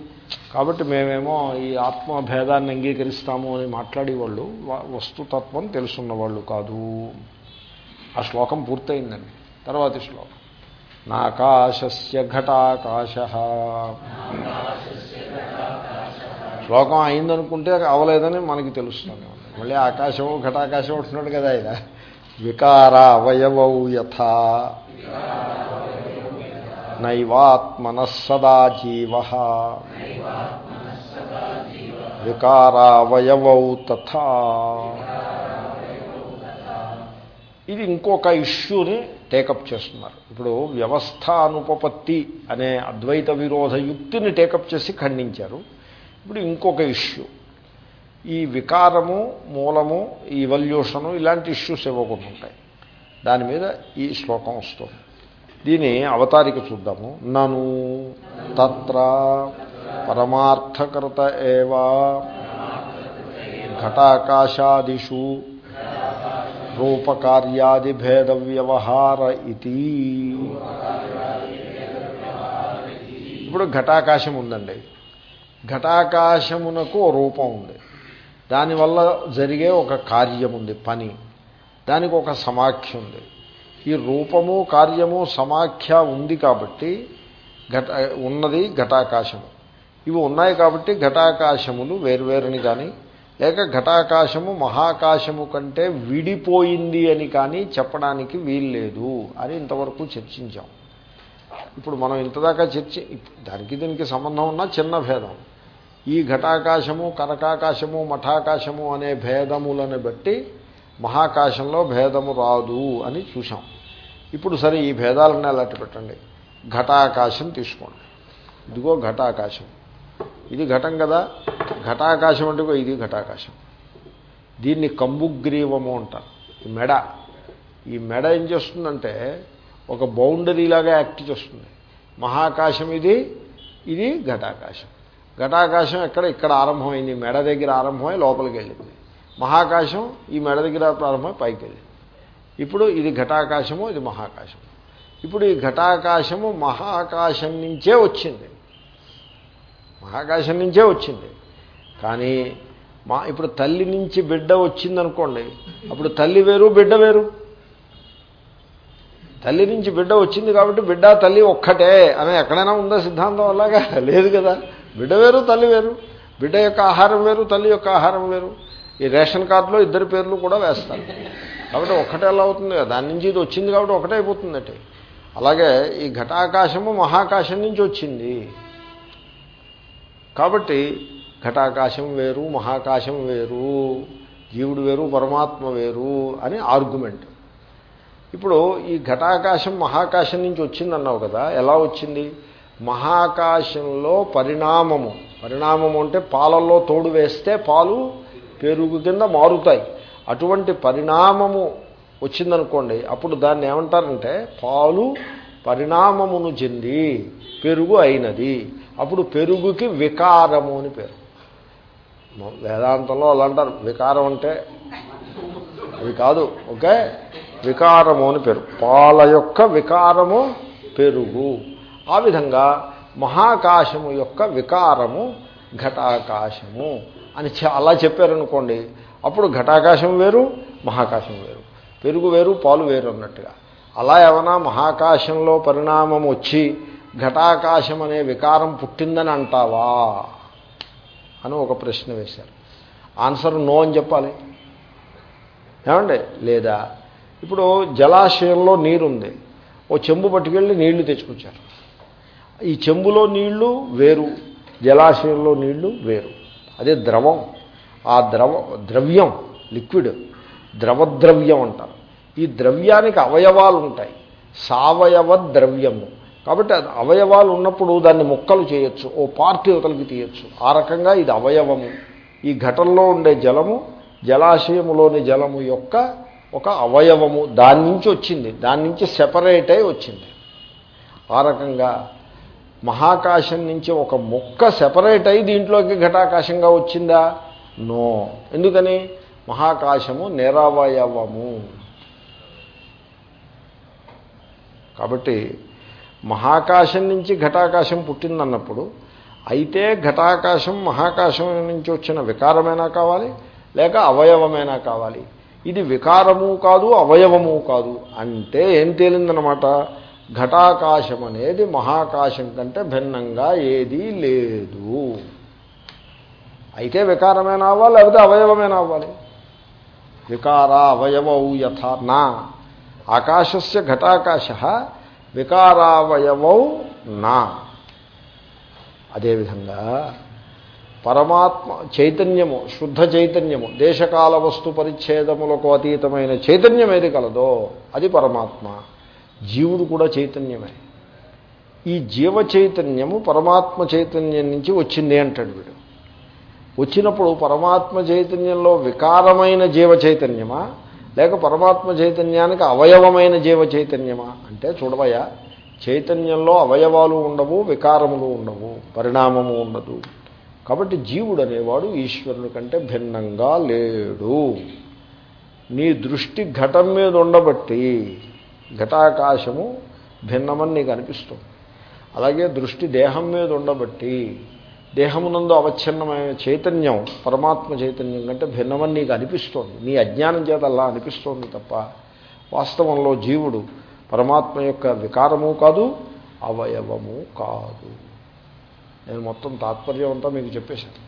కాబట్టి మేమేమో ఈ ఆత్మ భేదాన్ని అంగీకరిస్తాము అని మాట్లాడేవాళ్ళు వస్తుతత్వం తెలుసున్నవాళ్ళు కాదు. ఆ శ్లోకం పూర్తయిందండి. తర్వాతి శ్లోకం. నాకాశస్య ఘటాకాశ. శ్లోకం అయిందనుకుంటే అవలేదని మనకి తెలుస్తుంది. మళ్ళీ ఆకాశం ఘటాకాశం ఉంటున్నాడు కదా ఆయన. వికార అవయవౌ యథా. నైవాత్మన సదా జీవ వికారావయవౌ తథా. ఇది ఇంకొక ఇష్యూని టేకప్ చేస్తున్నారు. ఇప్పుడు వ్యవస్థ అనుపపత్తి అనే అద్వైత విరోధ యుక్తిని టేకప్ చేసి ఖండించారు. ఇప్పుడు ఇంకొక ఇష్యూ. ఈ వికారము మూలము ఈ ఇవల్యూషను ఇలాంటి ఇష్యూస్ ఇవ్వకుండా ఉంటాయి. దాని మీద ఈ శ్లోకం వస్తుంది. దీని అవతారిక చూద్దాము. నను తత్ర పరమార్థకర్త ఏవా ఘటాకాశాదిషు రూపకార్యాది భేద వ్యవహార ఇది ఇప్పుడు ఘటాకాశం ఉందండి. ఘటాకాశమునకు రూపం ఉంది. దానివల్ల జరిగే ఒక కార్యం ఉంది పని. దానికి ఒక సమాఖ్య ఉంది ఈ రూపము కార్యము సమాఖ్య ఉంది కాబట్టి ఘట ఉన్నది ఘటాకాశము. ఇవి ఉన్నాయి కాబట్టి ఘటాకాశములు వేరువేరుని కానీ లేక ఘటాకాశము మహాకాశము కంటే విడిపోయింది అని కానీ చెప్పడానికి వీల్లేదు అని ఇంతవరకు చర్చించాం. ఇప్పుడు మనం ఇంతదాకా చర్చి దానికి దీనికి సంబంధం ఉన్న చిన్న భేదం. ఈ ఘటాకాశము కనకాకాశము మఠాకాశము అనే భేదములను బట్టి మహాకాశంలో భేదము రాదు అని చూసాం ఇప్పుడు సరే ఈ భేదాలన్నీ అలాంటి పెట్టండి ఘటాకాశం తీసుకోండి. ఇదిగో ఘటాకాశం. ఇది ఘటం కదా? ఘటాకాశం అంటే ఇది ఘటాకాశం. దీన్ని కంబుగ్రీవము అంటారు. ఈ మెడ. ఈ మెడ ఏం చేస్తుందంటే ఒక బౌండరీలాగా యాక్ట్ చేస్తుంది. మహాకాశం ఇది ఇది ఘటాకాశం. ఘటాకాశం ఎక్కడ? ఇక్కడ ఆరంభమైంది. మెడ దగ్గర ఆరంభమై లోపలికి వెళ్ళింది. మహాకాశం ఈ మెడ దగ్గర ప్రారంభమై పైకి వెళ్ళింది. ఇప్పుడు ఇది ఘటాకాశము ఇది మహాకాశం ఇప్పుడు ఈ ఘటాకాశము మహాకాశం నుంచే వచ్చింది. మహాకాశం నుంచే వచ్చింది. కానీ మా ఇప్పుడు తల్లి నుంచి బిడ్డ వచ్చిందనుకోండి అప్పుడు తల్లి వేరు బిడ్డ వేరు. తల్లి నుంచి బిడ్డ వచ్చింది కాబట్టి బిడ్డ తల్లి ఒక్కటే అని ఎక్కడైనా ఉందా సిద్ధాంతం? అలాగా? లేదు కదా. బిడ్డ వేరు తల్లి వేరు. బిడ్డ యొక్క ఆహారం వేరు తల్లి యొక్క ఆహారం వేరు. ఈ రేషన్ కార్డులో ఇద్దరు పేర్లు కూడా వేస్తారు. కాబట్టి ఒక్కటే ఎలా అవుతుంది కదా. దాని నుంచి ఇది వచ్చింది కాబట్టి ఒకటే అయిపోతుందట. అలాగే ఈ ఘటాకాశము మహాకాశం నుంచి వచ్చింది. కాబట్టి ఘటాకాశం వేరు మహాకాశం వేరు జీవుడు వేరు పరమాత్మ వేరు అని ఆర్గ్యుమెంట్ ఇప్పుడు ఈ ఘటాకాశం మహాకాశం నుంచి వచ్చిందన్నావు కదా ఎలా వచ్చింది? మహాకాశంలో పరిణామము. పరిణామము అంటే పాలల్లో తోడు వేస్తే పాలు పెరుగు కింద మారుతాయి. అటువంటి పరిణామము వచ్చిందనుకోండి అప్పుడు దాన్ని ఏమంటారంటే పాలు పరిణామమును చెంది పెరుగు అయినది. అప్పుడు పెరుగుకి వికారము అని పేరు. వేదాంతంలో అలా అంటారు. వికారం అంటే అది కాదు ఓకే? వికారము అని పేరు. పాల యొక్క వికారము పెరుగు. ఆ విధంగా మహాకాశము యొక్క వికారము ఘటాకాశము అని అలా చెప్పారనుకోండి అప్పుడు ఘటాకాశం వేరు మహాకాశం వేరు. పెరుగు వేరు పాలు వేరు అన్నట్టుగా. అలా ఏమైనా మహాకాశంలో పరిణామం వచ్చి ఘటాకాశం అనే వికారం పుట్టిందని అంటావా అని ఒక ప్రశ్న వేశారు. ఆన్సర్ నో అని చెప్పాలి. ఏమండి? లేదా? ఇప్పుడు జలాశయంలో నీరుంది. ఓ చెంబు పట్టుకెళ్ళి నీళ్ళు తెచ్చుకొచ్చారు. ఈ చెంబులో నీళ్ళు వేరు జలాశయంలో నీళ్ళు వేరు. అదే ద్రవం. ఆ ద్రవ ద్రవ్యం లిక్విడ్ ద్రవద్రవ్యం అంటారు. ఈ ద్రవ్యానికి అవయవాలు ఉంటాయి. సావయవ ద్రవ్యము. కాబట్టి అవయవాలు ఉన్నప్పుడు దాన్ని ముక్కలు చేయొచ్చు ఓ పార్టీ యువతలకి తీయొచ్చు. ఆ రకంగా ఇది అవయవము. ఈ ఘటంలో ఉండే జలము జలాశయములోని జలము యొక్క ఒక అవయవము. దాని నుంచి వచ్చింది. దాని నుంచి సెపరేట్ అయి వచ్చింది. ఆ రకంగా మహాకాశం నుంచి ఒక మొక్క సెపరేట్ అయి దీంట్లోకి ఘటాకాశంగా వచ్చిందా? నో. ఎందుకని? మహాకాశము నిరవయవము. కాబట్టి మహాకాశం నుంచి ఘటాకాశం పుట్టిందన్నప్పుడు అయితే ఘటాకాశం మహాకాశం నుంచి వచ్చిన వికారమైనా కావాలి లేక అవయవమైనా కావాలి. ఇది వికారము కాదు అవయవము కాదు. అంటే ఏం తేలిందనమాట ఘటాకాశం అనేది మహాకాశం కంటే భిన్నంగా ఏదీ లేదు. అయితే వికారమైనా అవ్వాలి లేకపోతే అవయవమైనా అవ్వాలి. వికార అవయవౌ యథా నా. ఆకాశస్య ఘటాకాశ వికారావయవౌ నా. అదేవిధంగా పరమాత్మ చైతన్యము శుద్ధ చైతన్యము దేశకాల వస్తు పరిచ్ఛేదములకు అతీతమైన చైతన్యం ఏది కలదో అది పరమాత్మ. జీవుడు కూడా చైతన్యమే. ఈ జీవ చైతన్యము పరమాత్మ చైతన్యం నుంచి వచ్చింది అంటాడు వీడు. వచ్చినప్పుడు పరమాత్మ చైతన్యంలో వికారమైన జీవ చైతన్యమా? లేక పరమాత్మ చైతన్యానికి అవయవమైన జీవ చైతన్యమా? అంటే చూడవయ్యా చైతన్యంలో అవయవాలు ఉండవు వికారములు ఉండవు పరిణామము ఉండదు. కాబట్టి జీవుడు అనేవాడు ఈశ్వరుని కంటే భిన్నంగా లేడు. నీ దృష్టి ఘటం మీద ఉండబట్టి ఘటాకాశము భిన్నమని నీకు అనిపిస్తుంది. అలాగే దృష్టి దేహం మీద ఉండబట్టి దేహమునందు అవచ్ఛిన్నమైన చైతన్యం పరమాత్మ చైతన్యం కంటే భిన్నమని నీకు అనిపిస్తోంది. నీ అజ్ఞానం చేత అలా అనిపిస్తోంది తప్ప వాస్తవంలో జీవుడు పరమాత్మ యొక్క వికారము కాదు అవయవము కాదు. నేను మొత్తం తాత్పర్యం అంతా మీకు చెప్పేశాను.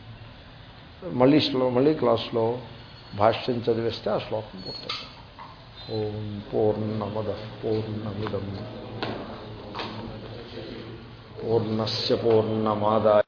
మళ్ళీ మళ్ళీ క్లాస్లో భాష్యం చదివేస్తే ఆ శ్లోకం పూర్తవుతుంది. ఓం పూర్ణమద పూర్ణమిదం. పూర్ణస్ పూర్ణమాదాయ